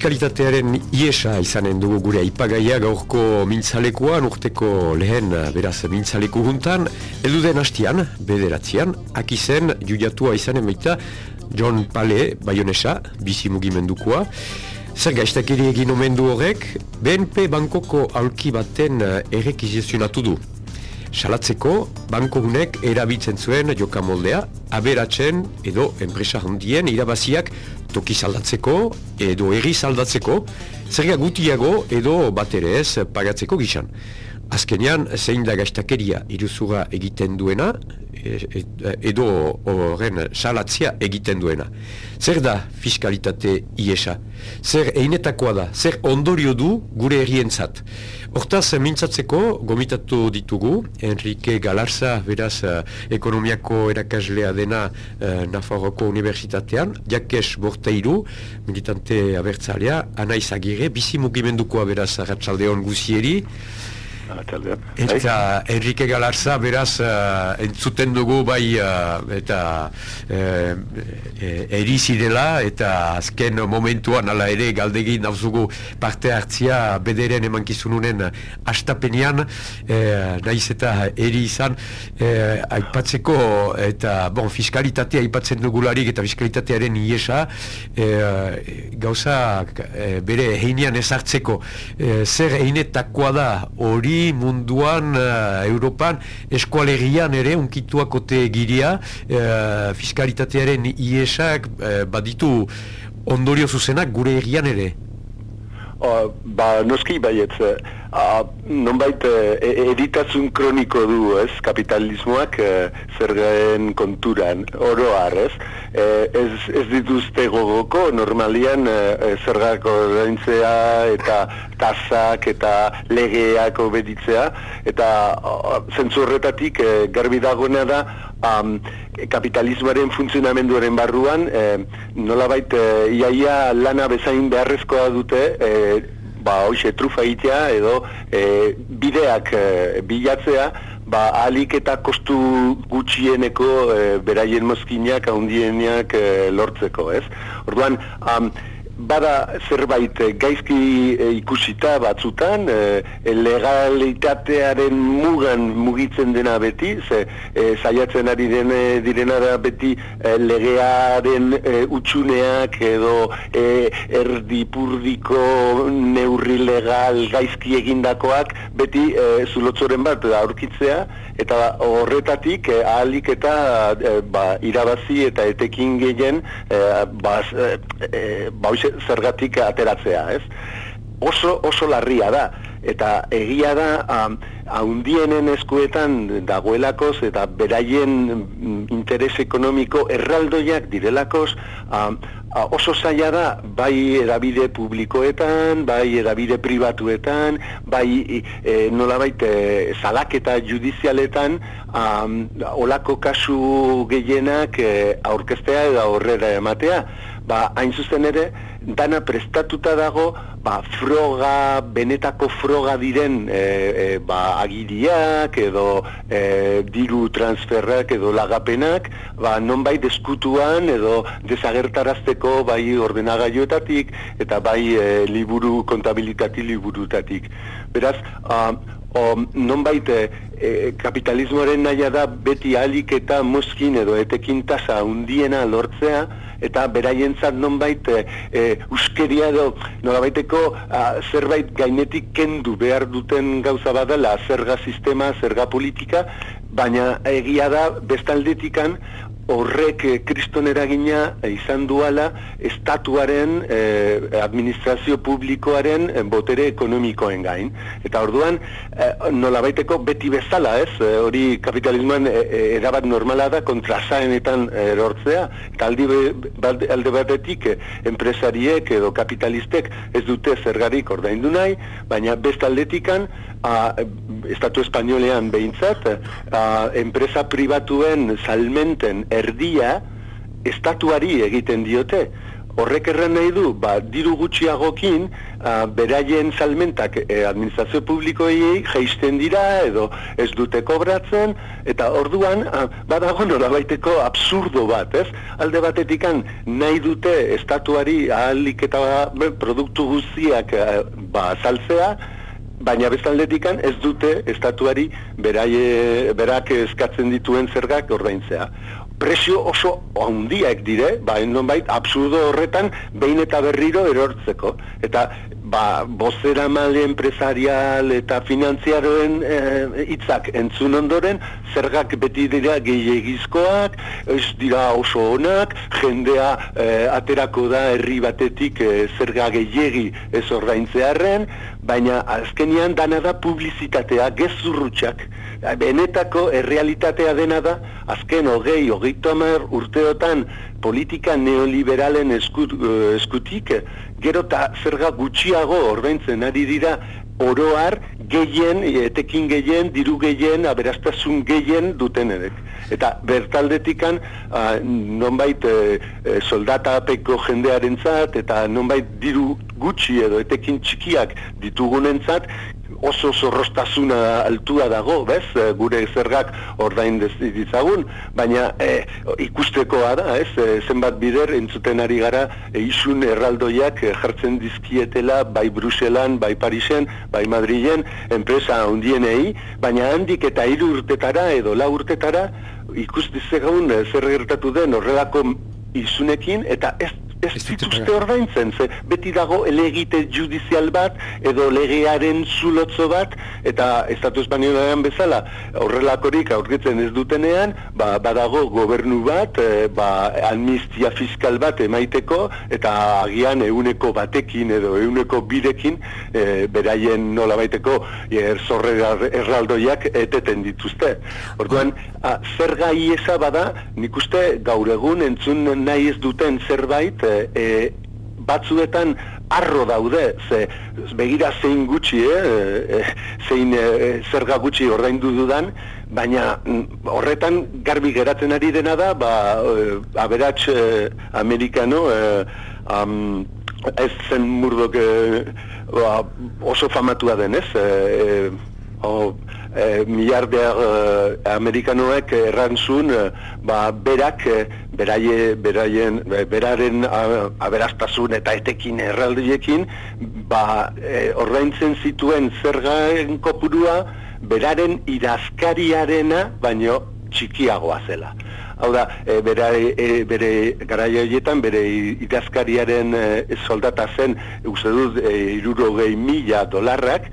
Fiskalitatearen iesa izanen dugu gure aipagaia gaurko mintzalekoan, urteko lehen beraz mintzaleku juntan, den hastian, bederatzean, akizen judiatua izanen baita John Pale, Bayonesa, bizi mugimendukoa. Zer gaiztakiri egin omendu horrek, BNP Bankoko aulki baten errekizionatu du. Salatzeko, banko hunek erabiltzen zuen jokamoldea, aberatzen edo enpresa handien irabaziak toki saldatzeko edo erri saldatzeko, zerga gutiago edo bat ere ez pagatzeko gizan. Azkenean, zein da gaiztakeria iruzura egiten duena, e, e, edo horren salatzia egiten duena. Zer da fiskalitate iesa? Zer einetakoa da? Zer ondorio du gure errientzat? Hortaz, mintzatzeko, gomitatu ditugu, Enrique Galarza, beraz, uh, ekonomiako erakaslea dena uh, Nafarroko Universitatean, Jakes Borteiru, militante abertzalea, Anaiz Agire, bizi mugimendukoa beraz, Arratxaldeon guzieri, Eta Enrique Galarza beraz uh, entzuten dugu bai uh, eta uh, erizi dela eta azken momentuan ala ere galdegin dauzugu parte hartzia bederen emankizununen astapenean uh, naiz eta eri izan uh, aipatzeko eta bon, fiskalitatea aipatzen dugularik eta fiskalitatearen iesa uh, gauza bere heinean ezartzeko zer einetakoa da hori munduan, uh, Europan, eskualerian ere, unkituak ote giria, uh, fiskalitatearen iesak uh, baditu ondorio zuzenak gure egian ere. Ba, noski baiet, uh, nonbait uh, editazun kroniko du, ez, kapitalismoak uh, zergaen konturan, oro ez, ez, ez dituzte gogoko, normalian uh, zergako daintzea eta tasak eta legeak obeditzea, eta zentzu horretatik uh, garbi dagoena da, um, kapitalismoaren funtzionamenduaren barruan, eh, nolabait eh, iaia lana bezain beharrezkoa dute, eh, ba, hoxe, trufa itea edo eh, bideak eh, bilatzea, ba, alik eta kostu gutxieneko eh, beraien mozkinak, haundienak eh, lortzeko, ez? Orduan, um, bada zerbait eh, gaizki e, ikusita batzutan e, legalitatearen mugan mugitzen dena beti ze e, saiatzen ari den direna da beti legearen e, utxuneak edo e, erdipurdiko neurri legal gaizki egindakoak beti e, zulotzoren bat aurkitzea eta horretatik eh, ahalik eta eh, ba, irabazi eta etekin gehien eh, ba, eh, ba, zergatik ateratzea, ez? Oso, oso larria da, eta egia da haundienen eskuetan dagoelakoz eta beraien mm, interes ekonomiko erraldoiak direlakoz oso zaila da bai edabide publikoetan, bai edabide pribatuetan, bai e, nolabait e, salaketa judizialetan um, olako kasu gehienak e, aurkestea edo aurrera ematea. Ba, hain zuzen ere, dana prestatuta dago, ba, froga, benetako froga diren e, e, ba, agiriak edo e, diru transferrak edo lagapenak, ba, non bai deskutuan edo desagertarazteko bai ordenagailuetatik eta bai e, liburu kontabilitati liburutatik. Beraz, uh, um, nonbait e, kapitalismoaren naia da beti alik eta moskin edo etekin tasa undiena lortzea eta beraientzat nonbait e, e, uskeria edo nolabaiteko zerbait gainetik kendu behar duten gauza badala zerga sistema, zerga politika baina egia da bestaldetikan horrek eh, kriston eragina eh, izan duala estatuaren eh, administrazio publikoaren botere ekonomikoen gain. Eta orduan, nolabaiteko beti bezala ez, hori kapitalismoan erabat normala da kontrasaenetan erortzea, eta aldi alde batetik enpresariek edo kapitalistek ez dute zergarik ordaindu nahi, baina bestaldetikan a, Estatu Espainolean behintzat, a, enpresa pribatuen salmenten erdia estatuari egiten diote. Horrek erren nahi du, ba, diru gutxiagokin, a, beraien salmentak e, administrazio publikoei jaisten dira edo ez dute kobratzen, eta orduan, a, badago nola baiteko absurdo bat, ez? Alde batetikan nahi dute estatuari ahalik eta produktu guztiak ba, saltzea, baina bezaldetikan ez dute estatuari beraie, berak eskatzen dituen zergak ordaintzea presio oso handiak dire, ba, bait, absurdo horretan, behin eta berriro erortzeko. Eta, ba, bozera male empresarial eta finantziaroen eh, hitzak entzun ondoren, zergak beti dira gehiagizkoak, ez dira oso onak, jendea eh, aterako da herri batetik e, zerga gehiegi ez ordaintzearen, baina azkenian dana da publizitatea, gezurrutxak, benetako errealitatea dena da, azken hogei, hogei tomer urteotan politika neoliberalen eskut, eskutik, gero eta zerga gutxiago ordaintzen ari dira oroar gehien, etekin gehien, diru gehien, aberastasun gehien duten edek. Eta bertaldetikan, uh, nonbait uh, soldatapeko jendearen zat, eta nonbait diru gutxi edo etekin txikiak ditugunentzat, oso zorrostasuna altua dago, bez, eh, gure zergak ordain ditzagun, baina e, ikustekoa da, ez, e, zenbat bider entzuten ari gara e, isun erraldoiak jartzen dizkietela bai Bruselan, bai Parisen, bai Madrilen, enpresa hundienei, baina handik eta hiru urtetara edo la urtetara ikustizegaun zer gertatu den horrelako isunekin eta ez ez dituzte ordaintzen, ze beti dago elegite judizial bat, edo legearen zulotzo bat, eta Estatu Espainiolean bezala, horrelakorik aurkitzen ez dutenean, ba, badago gobernu bat, e, ba, amnistia fiskal bat emaiteko, eta agian euneko batekin edo euneko birekin, e, beraien nola baiteko, erzorre erraldoiak eteten dituzte. Orduan, a, zer gai bada, nik uste gaur egun entzun nahi ez duten zerbait, e, batzuetan arro daude, ze begira zein gutxi, eh, e, zein e, zerga gutxi ordaindu dudan, baina mm, horretan garbi geratzen ari dena da, ba, e, aberats e, amerikano, e, am, ez zen murdok e, ba, oso famatua denez, e, o, e, miliardear e, amerikanoek errantzun e, ba, berak e, beraie, beraien, beraren aberastasun eta etekin erraldiekin ba, e, ordaintzen zituen zergaen kopurua beraren idazkariarena baino txikiagoa zela. Hau da, e, bere, e, bere garaia horietan, bere idazkariaren e, soldata zen, uste dut, e, irurogei mila dolarrak,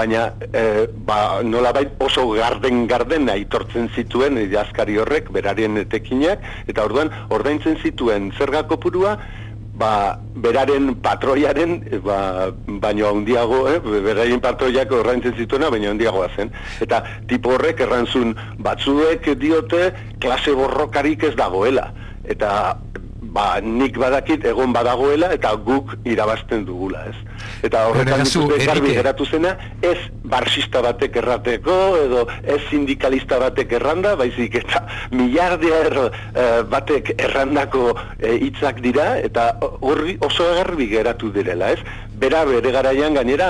baina e, ba, nolabait oso garden garden aitortzen zituen idazkari horrek berarien etekinak eta orduan ordaintzen zituen zerga kopurua ba, beraren patroiaren ba, baino handiago eh, beraren patroiak ordaintzen zituena baino handiagoa zen eta tipo horrek errantzun batzuek diote klase borrokarik ez dagoela eta ba, nik badakit egon badagoela eta guk irabazten dugula, ez? Eta horretan garbi geratu zena, ez barsista batek errateko, edo ez sindikalista batek erranda, baizik eta miliardear eh, batek errandako eh, hitzak dira, eta horri oso garbi geratu direla, ez? Bera bere garaian gainera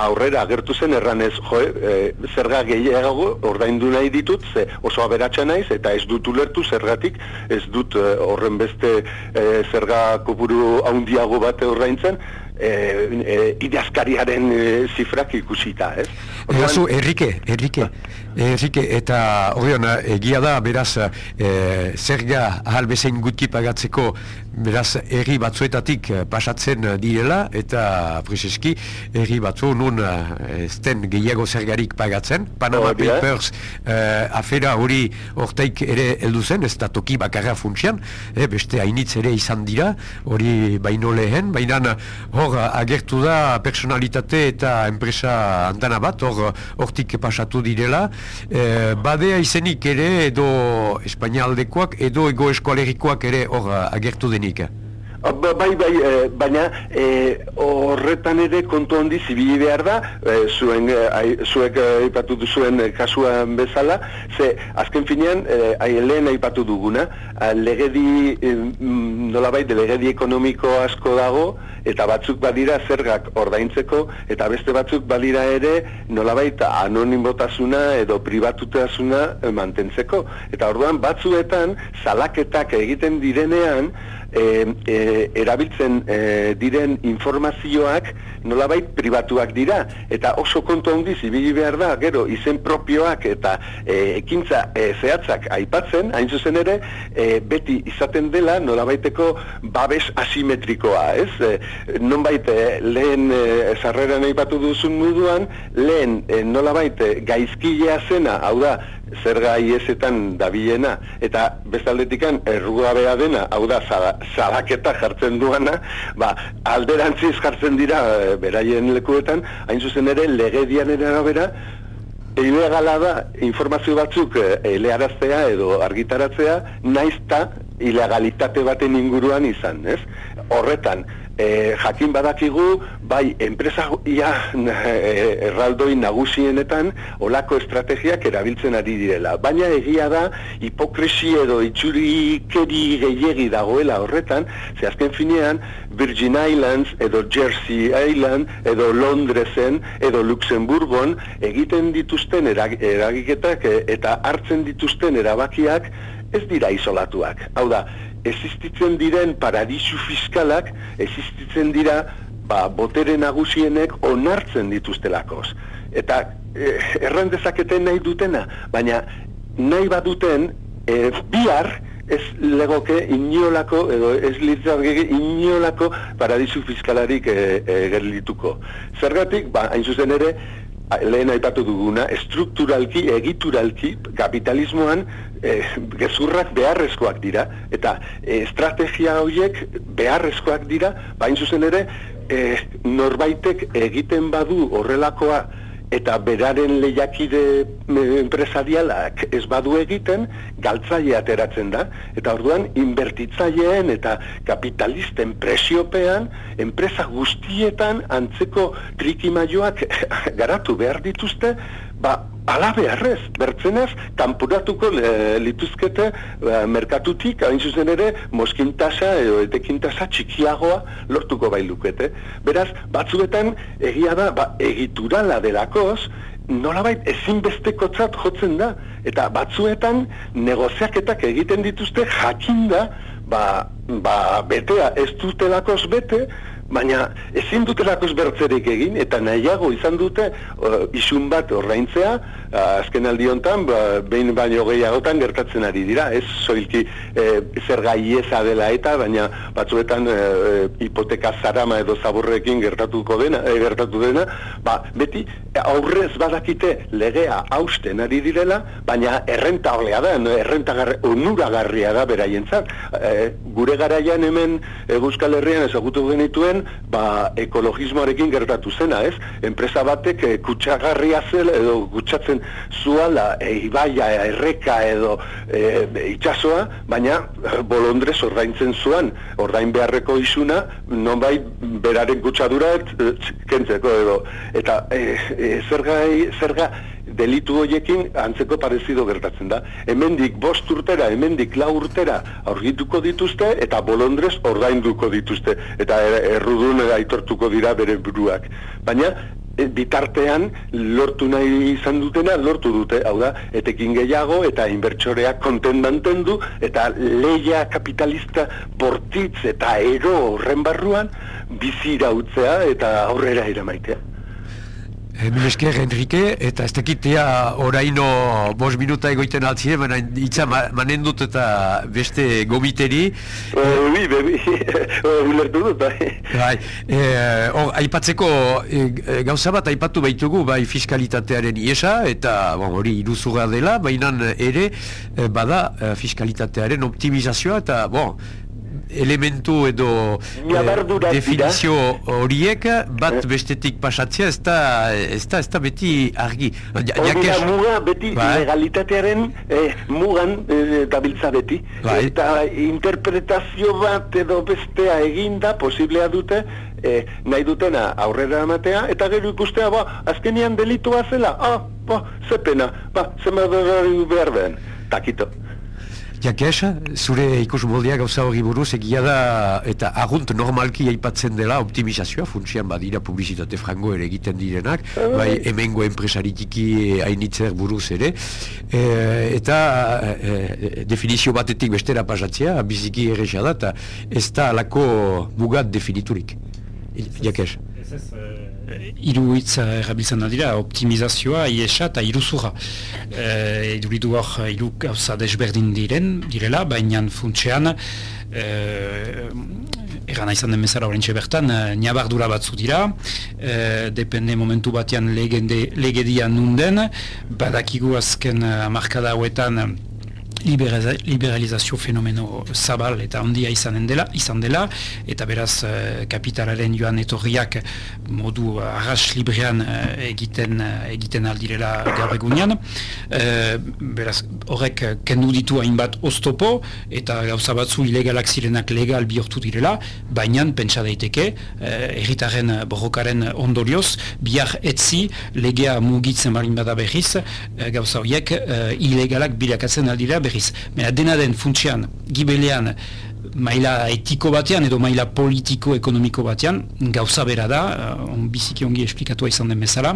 aurrera agertu zen erranez, jo, e, zerga gehiago ordaindu nahi ditut, ze oso aberatsa naiz, eta ez dut ulertu zergatik, ez dut horren beste e, zerga kopuru handiago bat ordaintzen, e, e, idazkariaren e, zifrak ikusita, ez? Egazu, Enrique, Enrique, Enrique, eta horion, egia da, beraz, e, zerga ahalbezein gutki pagatzeko, beraz, erri batzuetatik pasatzen direla, eta, prezeski, erri batzu nun ezten gehiago zergarik pagatzen, Panama oh, Papers afera hori orteik ere heldu zen, ez da toki bakarra funtsian, beste hainitz ere izan dira, hori baino lehen, baina hor agertu da personalitate eta enpresa andana bat, hor hortik pasatu direla. E, badea izenik ere edo espainialdekoak edo ego eskualerikoak ere hor agertu denik. Ah, ba, bai, bai, e, baina e, horretan ere kontu handi zibili behar da, e, zuen, e, zuek aipatu duzuen kasuan bezala, ze azken finean, e, lehen aipatu duguna, legedi, e, nolabait, legedi ekonomiko asko dago, eta batzuk badira zergak ordaintzeko, eta beste batzuk badira ere nolabait anonimotasuna edo pribatutasuna mantentzeko. Eta orduan batzuetan salaketak egiten direnean, e, e, erabiltzen e, diren informazioak nolabait pribatuak dira. Eta oso kontu handiz ibili behar da gero izen propioak eta e, ekintza e, zehatzak aipatzen hain zuzen ere e, beti izaten dela nolabaiteko babes asimetrikoa ez? E, nonbait e, lehen e, sarreran aipatu duzun moduan lehen e, nolabait gaizkilea zena hau da zerga iesetan dabilena, eta bestaldetikan errugabea dena, hau da, zalaketa jartzen duana, ba, alderantziz jartzen dira e, beraien lekuetan, hain zuzen ere, legedian erabera, ilegala da informazio batzuk e, elearaztea edo argitaratzea, naizta ilegalitate baten inguruan izan, ez? Horretan, e, jakin badakigu, bai, enpresa ia e, erraldoi nagusienetan olako estrategiak erabiltzen ari direla. Baina egia da, hipokresi edo itxurikeri gehiegi dagoela horretan, ze azken finean, Virgin Islands edo Jersey Island edo Londresen edo Luxemburgon egiten dituzten eragiketak e, eta hartzen dituzten erabakiak ez dira isolatuak. Hau da, existitzen diren paradisu fiskalak existitzen dira ba, botere nagusienek onartzen dituztelakoz. Eta e, erran dezaketen nahi dutena, baina nahi baduten e, bihar ez legoke iniolako edo ez litzargege iniolako paradisu fiskalarik e, e, gerlituko. Zergatik, ba, hain zuzen ere, lehen aipatu duguna, estrukturalki, egituralki, kapitalismoan e, gezurrak beharrezkoak dira, eta e, estrategia horiek beharrezkoak dira, bain zuzen ere, e, norbaitek egiten badu horrelakoa eta beraren lehiakide enpresarialak ez badu egiten, galtzaile ateratzen da, eta orduan inbertitzaileen eta kapitalisten presiopean, enpresa guztietan antzeko trikimaioak garatu behar dituzte, ba, ala beharrez, bertzenaz, kanpuratuko lituzkete ba, merkatutik, hain zuzen ere, moskintasa edo etekintasa txikiagoa lortuko bailukete. Beraz, batzuetan, egia da, ba, egiturala delakoz, nolabait ezinbesteko jotzen da, eta batzuetan negoziaketak egiten dituzte jakinda, ba, ba, betea ez dutelakoz bete, baina ezin dutelakos bertzerik egin, eta nahiago izan dute uh, isun bat ordaintzea, uh, azken aldi honetan, ba, behin baino gehiagotan gertatzen ari dira, ez soilki eh, zer gaieza dela eta, baina batzuetan eh, hipoteka zarama edo zaburrekin gertatuko dena, eh, gertatu dena, ba, beti aurrez badakite legea hausten ari direla, baina errenta horlea da, no? errenta onuragarria da beraientzat. Eh, gure garaian hemen Euskal Herrian ezagutu genituen, ba, ekologismoarekin gertatu zena, ez? Enpresa batek e, kutsagarria zela edo kutsatzen zuala e, ibaia, erreka edo e, itxasoa, baina bolondrez ordaintzen zuan, ordain beharreko isuna, nonbai beraren kutsadura kentzeko edo. Eta e, e, zerga, zerga delitu horiekin antzeko parezido gertatzen da. Hemendik bost urtera, hemendik lau urtera aurgituko dituzte eta bolondrez ordainduko dituzte eta errudun aitortuko dira bere buruak. Baina e, bitartean lortu nahi izan dutena lortu dute, hau da, etekin gehiago eta inbertsoreak konten mantendu eta leia kapitalista bortitz eta ero horren barruan bizi irautzea eta aurrera iramaitea. Emil esker, Enrique, eta ez tekitea oraino bos minuta egoiten altzire, baina itza manen dut eta beste gomiteri. Ui, bebi, ulertu dut, bai. Bai, hor, aipatzeko gauza bat aipatu baitugu, bai, fiskalitatearen iesa, eta hori iruzura dela, baina ere, bada, fiskalitatearen optimizazioa, eta, bon, elementu edo eh, definizio horiek bat eh. bestetik pasatzea ez da, ez da, ez da beti argi. Da muga beti bai. legalitatearen eh, mugan eh, dabiltza beti. Bai. Eta interpretazio bat edo bestea eginda posiblea dute eh, nahi dutena aurrera amatea eta gero ikustea ba, azkenian delitua zela. Ah, ba, ze pena, ba, ze behar behar takito. Jakes, zure ikus moldeak gauza hori buruz egia da eta agunt normalki aipatzen dela optimizazioa, funtsian badira publizitate frango ere egiten direnak, bai hemengo enpresaritiki hainitzer buruz ere, e, eta e, definizio batetik bestera pasatzea, biziki erresa da, eta ez da alako mugat definiturik. Jakes. Ez ez, hiru hitz erabiltzen dira, optimizazioa, iesa eta iruzura. E, Iduridu hor, hiru gauza desberdin diren, direla, baina funtsean, e, eran izan den bezala horrentxe bertan, niabardura batzu dira, e, depende momentu batean legende, legedia nunden, badakigu azken markada hauetan, liberalizazio fenomeno zabal eta handia izanen dela, izan dela, eta beraz uh, kapitalaren joan etorriak modu arras librean uh, egiten, uh, egiten aldirela gaur egunean. beraz, horrek kendu ditu hainbat oztopo, eta gauza batzu ilegalak zirenak legal bihortu direla, baina pentsa daiteke, erritaren borrokaren ondorioz, bihar etzi legea mugitzen barin bada berriz, gauza horiek ilegalak bilakatzen aldira berriz. Mena dena den funtsian, gibelean, maila etiko batean edo maila politiko-ekonomiko batean, gauza bera da, uh, on biziki ongi esplikatua izan den bezala,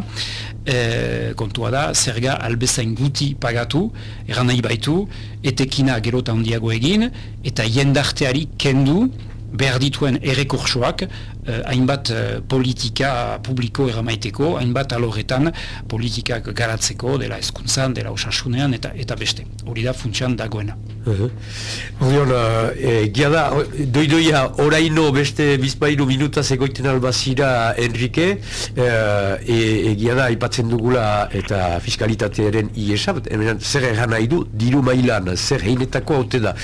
e, kontua da, zerga albezain guti pagatu, eran nahi baitu, etekina gerota handiago egin, eta jendarteari kendu, behar dituen errekursoak eh, hainbat eh, politika publiko eramaiteko, hainbat aloretan politikak garatzeko dela eskuntzan, dela osasunean eta eta beste. Hori da funtsian dagoena. Horion, uh, e, gia da, doidoia oraino beste bizpairu minuta zegoiten albazira Enrique, e, e, gia da, ipatzen dugula eta fiskalitatearen iesa, hemen zer egan nahi du, diru mailan, zer heinetako haute da.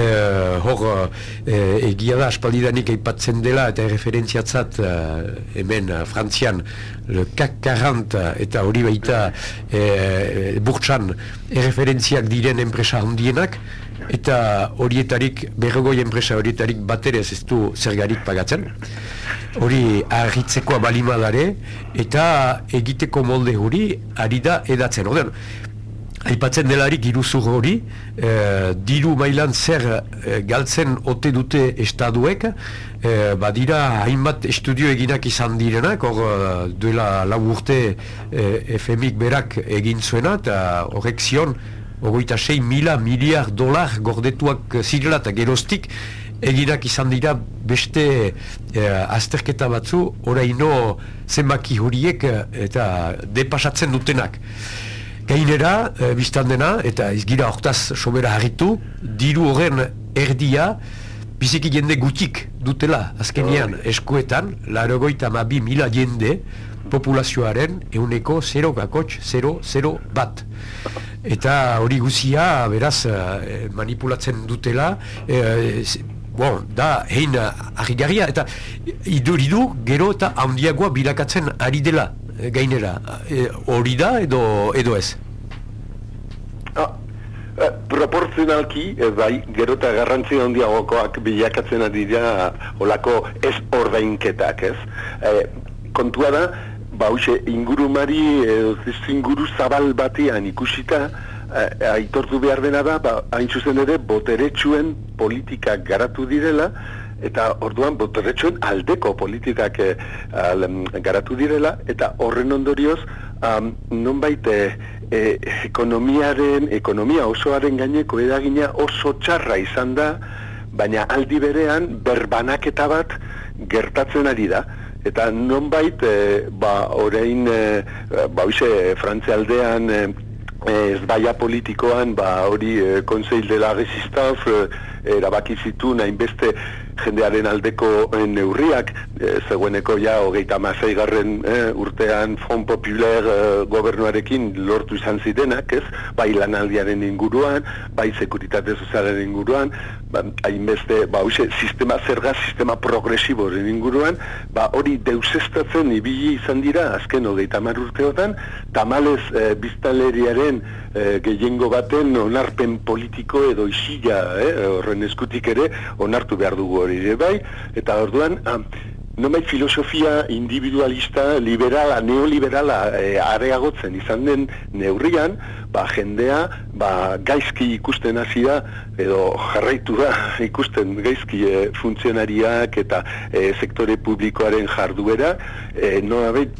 Uh, hor, uh, egia da, aspaldidanik aipatzen dela eta referentziatzat uh, hemen uh, frantzian le CAC 40 eta hori baita uh, burtsan erreferentziak diren enpresa handienak eta horietarik, berrogoi enpresa horietarik baterez ez du zergarik pagatzen hori ahitzeko balimadare eta egiteko molde hori ari da edatzen. Oden, Aipatzen delarik iruzur hori, e, diru mailan zer e, galtzen ote dute estaduek, e, badira hainbat estudio eginak izan direnak, hor duela lau urte e, FMIk berak egin zuena, eta horrek zion, ogoita 6 mila miliar dolar gordetuak zirela eta gerostik, eginak izan dira beste e, azterketa batzu, oraino zenbaki horiek eta depasatzen dutenak. Gainera, e, biztan dena, eta izgira hortaz sobera harritu, diru horren erdia, biziki jende gutik dutela, azkenean, oh. eskuetan, larogoita mabi mila jende, populazioaren euneko 0 kakotx 0 bat. Eta hori guzia, beraz, e, manipulatzen dutela, e, bon, da, hein ahigarria, eta iduridu gero eta handiagoa bilakatzen ari dela gainera, e, hori da edo, edo ez? Ah, eh, proportzionalki, ez bai, gero eta garrantzi handiagokoak bilakatzen dira olako ez ordainketak, ez? E, kontua da, ba, ingurumari, edo inguru zabal batean ikusita, e, aitortu behar dena da, ba, hain zuzen ere, boteretsuen politikak garatu direla, eta orduan boterretxoen aldeko politikak e, garatu direla, eta horren ondorioz, um, nonbait e, ekonomiaren, ekonomia osoaren gaineko edagina oso txarra izan da, baina aldi berean berbanaketa bat gertatzen ari da. Eta nonbait, e, ba, orain, e, ba, oize, frantzialdean, e, ez baia politikoan, ba, hori, e, konseil de la resistance, erabaki zitu nahin beste jendearen aldeko eh, neurriak, e, zegoeneko ja hogeita mazai garren urtean Front Popular gobernuarekin lortu izan zidenak, ez? Bai lanaldiaren inguruan, bai sekuritate sozialen inguruan, ba, hainbeste, ba, hoxe, sistema zerga, sistema progresiboren inguruan, ba, hori deusestatzen ibili izan dira, azken hogeita mar urteotan, tamalez e, biztaleriaren e, gehiengo baten onarpen politiko edo isila, eh, horren eskutik ere, onartu behar dugu hori ere bai, eta orduan, ah, nomai filosofia individualista, liberala, neoliberala e, areagotzen izan den neurrian, ba, jendea ba, gaizki ikusten hasi da edo jarraitu da ikusten gaizki e, funtzionariak eta e, sektore publikoaren jarduera e,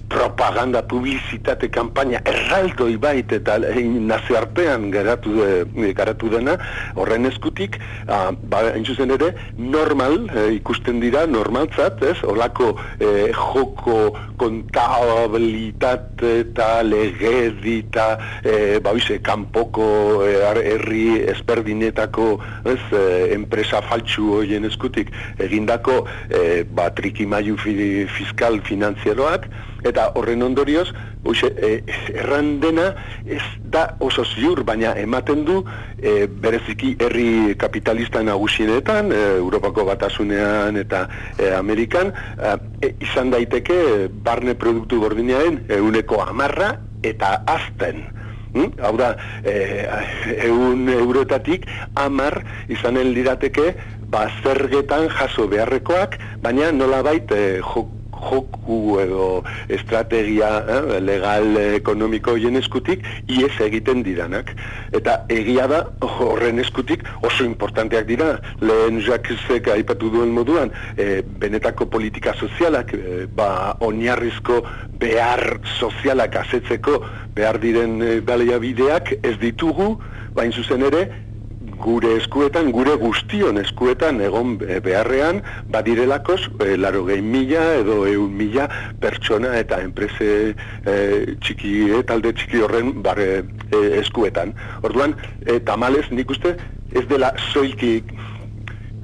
propaganda publizitate kanpaina erraldoi bait eta e, nazioartean garatu, e, garatu dena horren eskutik a, ba, ere normal e, ikusten dira normaltzat ez? Olako e, joko kontabilitate eta legedi eta e, ba, hoize kanpoko eh, herri ezberdinetako ez eh, enpresa faltsu hoien eskutik egindako e, ba trikimailu fiskal finanzieroak eta horren ondorioz hoize errandena ez da oso ziur baina ematen du bereziki herri kapitalista nagusienetan Europako batasunean eta Amerikan izan daiteke barne produktu gordinean euneko amarra eta azten. Hmm? Hau da, e, eun eurotatik amar izanen lirateke ba, zergetan jaso beharrekoak, baina nola baita e, joku edo estrategia eh, legal ekonomiko hien eskutik ies egiten diranak. Eta egia da horren eskutik oso importanteak dira. Lehen jakizek aipatu duen moduan, e, benetako politika sozialak, e, ba, oniarrizko behar sozialak asetzeko behar diren e, baliabideak ez ditugu, bain zuzen ere, gure eskuetan, gure guztion eskuetan egon beharrean, badirelakos, e, laro gehi mila edo eun mila pertsona eta enprese e, txiki, e, talde txiki horren bare, e, eskuetan. Orduan, e, tamalez nik uste, ez dela soilki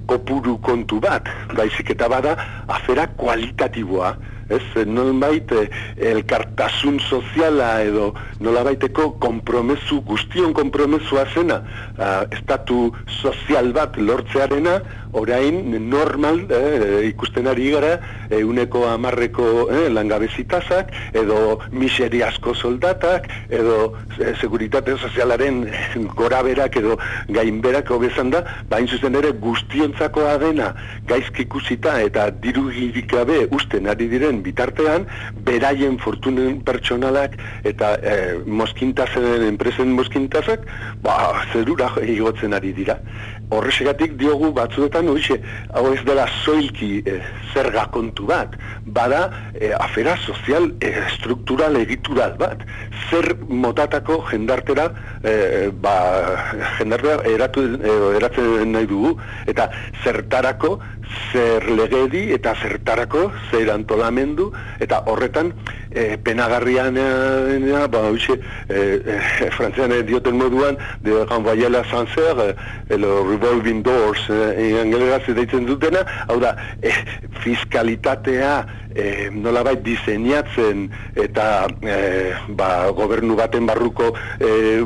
kopuru kontu bat, baizik eta bada, afera kualitatiboa, ez, nolabait eh, elkartasun soziala edo nolabaiteko kompromesu, guztion kompromesua zena, uh, estatu sozial bat lortzearena, orain normal eh, ikusten ari gara euneko amarreko eh, langabezitazak edo miseriasko soldatak edo eh, seguritate sozialaren goraberak edo gainberak hobezan da bain zuzen ere guztientzakoa dena gaizki ikusita eta diru gabe usten ari diren bitartean beraien fortunen pertsonalak eta eh, moskintazen enpresen moskintazak ba, zerura igotzen ari dira horresegatik diogu batzuetan hoxe, hau ez dela soilki e, zerga kontu bat, bada e, afera sozial e, struktural egitural bat. Zer motatako jendartera e, ba, jendartera eratu, e, eratzen nahi dugu, eta zertarako zer legedi eta zertarako zer antolamendu eta horretan e, penagarrian e, ba, oixe, e, e, frantzian e, dioten moduan de renvoyela sanzer e, revolving doors e, angeleraz deitzen dutena hau da, e, fiskalitatea e, nolabait diseinatzen eta e, ba, gobernu baten barruko e,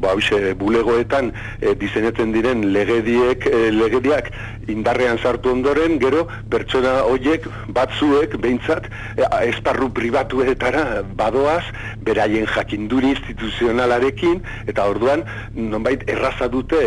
ba, oixe, bulegoetan e, diseinatzen diren legediek, e, legediak indarrean sartu ondoren, gero pertsona hoiek batzuek behintzat e, esparru pribatuetara badoaz, beraien jakinduri instituzionalarekin, eta orduan, nonbait erraza dute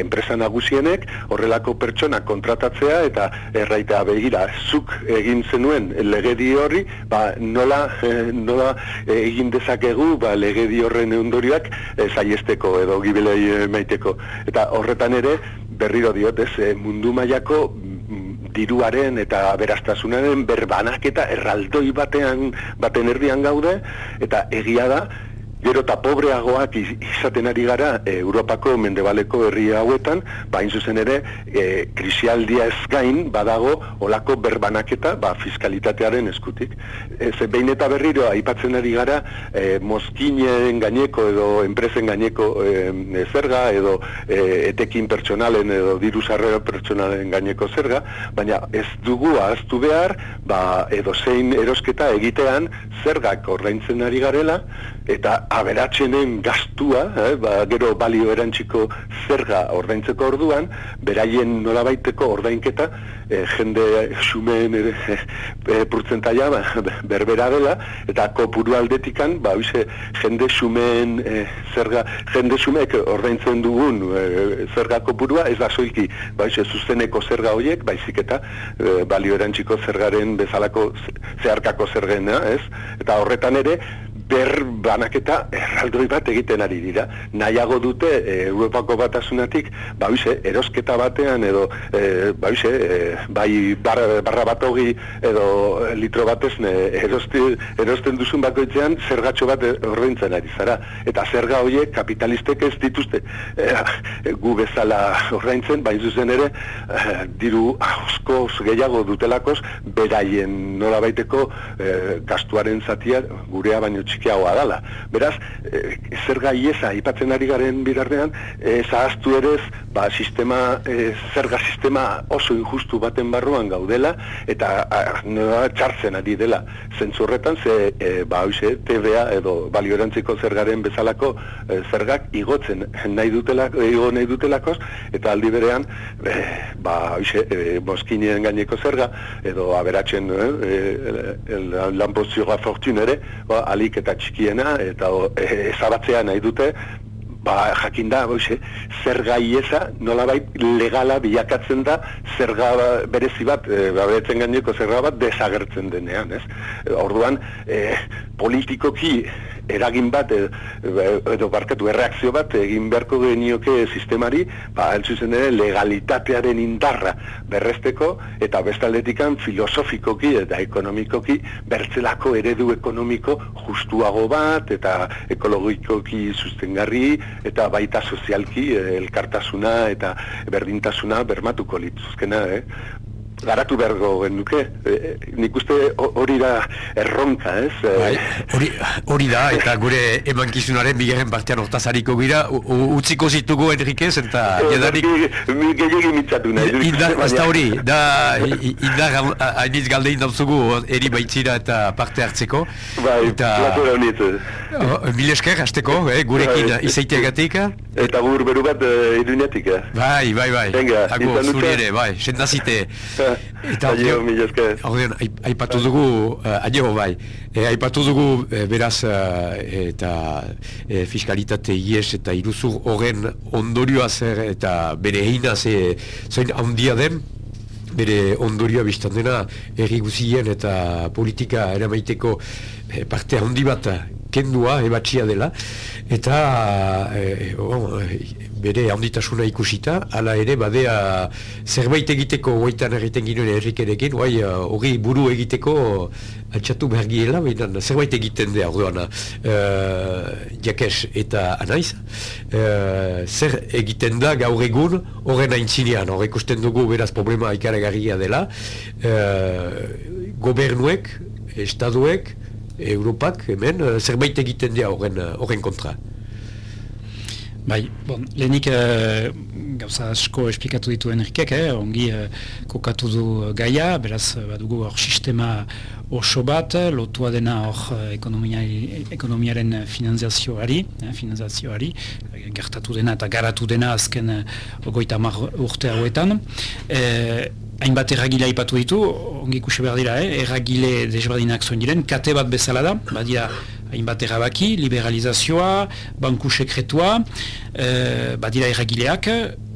enpresa nagusienek horrelako pertsona kontratatzea, eta erraita begira, zuk egin zenuen legedi horri, ba, nola, e, nola e, egin dezakegu ba, legedi horren ondorioak e, zaiesteko edo gibelei maiteko. Eta horretan ere, berriro diot, ez, mundu mailako mm, diruaren eta beraztasunaren berbanak eta erraldoi batean baten erdian gaude eta egia da gero eta pobreagoak izaten ari gara e, Europako mendebaleko herri hauetan, ba, zuzen ere, e, krisialdia ez gain, badago, olako berbanaketa, ba, fiskalitatearen eskutik. E, ze behin eta berriro, aipatzen ari gara, e, mozkinen gaineko edo enpresen gaineko e, zerga, edo e, etekin pertsonalen edo diru sarrera pertsonalen gaineko zerga, baina ez dugu ahaztu behar, ba, edo zein erosketa egitean zergak ordaintzen ari garela, eta aberatzenen gastua, eh, ba, gero balio erantziko zerga ordaintzeko orduan, beraien nolabaiteko ordainketa e, jende xumeen ere e, purtzentaia ba, berbera dela, eta kopuru aldetikan, ba, bise, jende xumeen e, zerga, jende xumeek ordaintzen dugun e, zerga kopurua, ez da soiki, ba, bise, zuzeneko zerga horiek, baizik eta e, balio erantziko zergaren bezalako zeharkako zergena, ez? Eta horretan ere, ber banaketa erraldoi bat egiten ari dira. Nahiago dute e, Europako batasunatik, ba erosketa batean edo e, ba e, bai barra, barra bat hogi edo litro batez ne, erosti, erosten duzun bakoitzean zergatxo bat ordaintzen ari zara. Eta zerga horiek kapitalistek ez dituzte e, gu bezala ordaintzen, bai zuzen ere e, diru asko gehiago dutelakoz beraien nola baiteko e, gastuaren zatia gurea baino txikiagoa dala. Beraz, e, zer gai eza, ipatzen ari garen bidarrean, e, zahaztu ere ba, sistema, e, zerga sistema oso injustu baten barruan gaudela, eta a, txartzen ari dela. Zentzurretan, ze, e, ba, oise, TVA edo baliorantziko zergaren bezalako e, zergak igotzen nahi dutela, igo nahi dutelakoz, eta aldi berean, e, ba, oise, e, moskinien gaineko zerga, edo aberatzen e, e, lanpozioa fortunere, ba, alik eta txikiena eta e, ezabatzea nahi dute ba, jakin da, boize, zer gai eza, nolabait legala bilakatzen da, zer berezi bat, e, babetzen gaineko zer bat, desagertzen denean, ez? Orduan, e, politikoki eragin bat edo, barkatu erreakzio bat egin beharko genioke sistemari ba altzuzen ere legalitatearen indarra berresteko eta bestaldetikan filosofikoki eta ekonomikoki bertzelako eredu ekonomiko justuago bat eta ekologikoki sustengarri eta baita sozialki elkartasuna eta berdintasuna bermatuko litzuzkena eh? Garatu bergo genuke. E, e, nik uste hori da erronka, ez? E, bai, hori, hori da, eta gure emankizunaren bigarren partean hortazariko gira, utziko zitugu Enriquez, eta jedanik... Mi gehiagin mitzatu nahi. Ez da hori, da, indar hainiz galdein dauzugu eri baitzira eta parte hartzeko. Bai, eta, platora honiet. Mil esker, hasteko, eh, gurekin bai. izaiteagatik. Eta gur beru bat idunetik. Bai, bai, bai. Venga, Ago, zuri ere, bai, sendazite. Eta adio, mil esker. Aipatu dugu, uh, adio, bai, e, aipatu dugu, e, beraz, eta e, fiskalitate ies eta iruzur horren ondorioa zer, eta bere heina ze, zoin handia den, bere ondorioa biztan dena, erri guzien eta politika eramaiteko parte handi bat kendua, ebatxia dela, eta e, oh, bere handitasuna ikusita, ala ere badea zerbait egiteko goitan egiten ginen errikerekin, bai, hori buru egiteko altxatu behar giela, zerbait egiten da, orduan, uh, jakes eta anaiz, uh, zer egiten da gaur egun horren aintzinean, hor ikusten dugu beraz problema ikaragarria dela, uh, gobernuek, estaduek, Europak, hemen, eh, zerbait egiten dira eh, horren kontra. Bai, bon, lehenik uh, gauza asko esplikatu ditu Enrikek, eh, ongi uh, kokatu du gaia, beraz badugu hor sistema oso bat, lotua dena hor ekonomiaren finanziazioari, eh, finanziazioari, gertatu dena eta garatu dena azken ogoita mar urte hauetan. Eh, hainbat erragile aipatu ditu, ongi ikusi behar dira, eh? erragile desberdinak zuen diren, kate bat bezala da, badia hainbat errabaki, liberalizazioa, banku sekretua, eh, badira erragileak,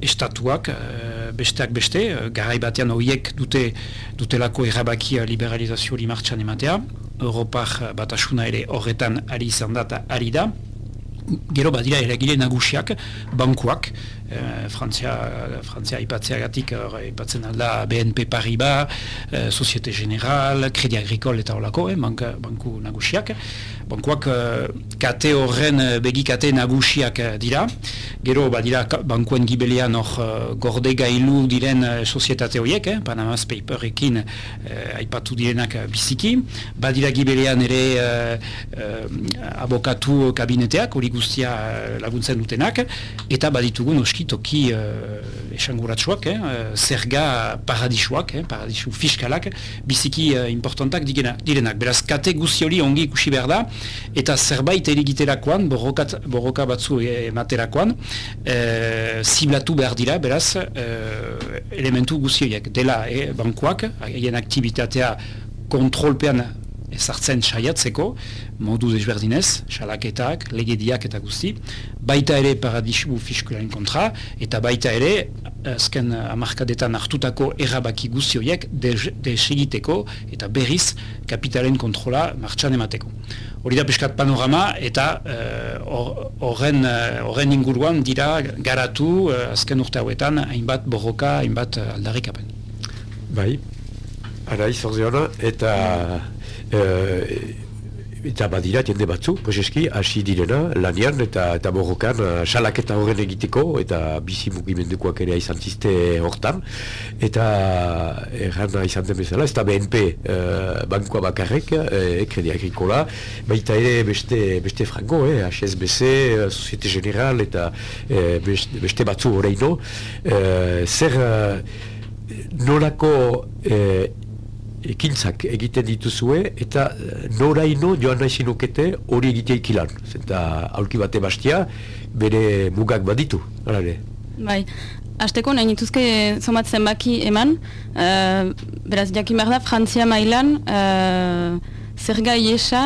estatuak, eh, besteak beste, eh, garai batean horiek dute dutelako errabaki liberalizazio li martxan ematea, Europar batasuna ere horretan ari izan da ari da, gero badira eragile nagusiak, bankuak, uh, Frantzia, Frantzia ipatzeagatik, ipatzen alda BNP Paribas, uh, Societe General, Kredi Agricol eta holako, eh, banku nagusiak. Bankuak uh, kate horren begikate nagusiak dira. Gero, badira, bankuen gibelian hor gorde gailu diren uh, sozietate horiek, eh, Panama's Paperekin uh, aipatu direnak biziki. Badira gibelian ere uh, uh, abokatu kabineteak, hori guztia laguntzen dutenak, eta baditugu noski toki uh, esanguratsuak, eh, zerga paradisuak, eh, paradisu fiskalak, biziki uh, importantak direnak. Beraz, kate guzti hori ongi ikusi behar da, eta zerbait erigiterakoan, borroka batzu ematerakoan, e, ziblatu behar dira, beraz, e, elementu guzioiek. Dela, e, bankuak, haien aktivitatea kontrolpean ezartzen saiatzeko, modu desberdinez, salaketak, legediak eta guzti, baita ere paradisu fiskularen kontra, eta baita ere, azken amarkadetan hartutako errabaki guztioiek desegiteko eta berriz kapitalen kontrola martxan emateko. Hori da peskat panorama eta eh, horren uh, inguruan dira garatu uh, azken urte hauetan hainbat borroka, hainbat uh, aldarrik apen. Bai, ara izorziona eta eta badira jende batzu, poseski, hasi direna, lanian eta eta borrokan uh, salaketa horren egiteko eta bizi mugimendukoak ere izan ziste hortan. Eta erran izan den bezala, ez da BNP uh, bankua bakarrek, uh, kredi agrikola, baita ere beste, beste frango, eh, HSBC, Societe General eta uh, beste, beste batzu horreino, uh, zer nolako uh, ekintzak egiten dituzue eta eh, noraino joan nahi zinukete hori egitea ikilan. Zenta aurki bate bastia bere mugak baditu. Arare. Bai, Azteko nahi nituzke zomat zenbaki eman, uh, beraz jakin behar da, Frantzia mailan uh, zerga iesa,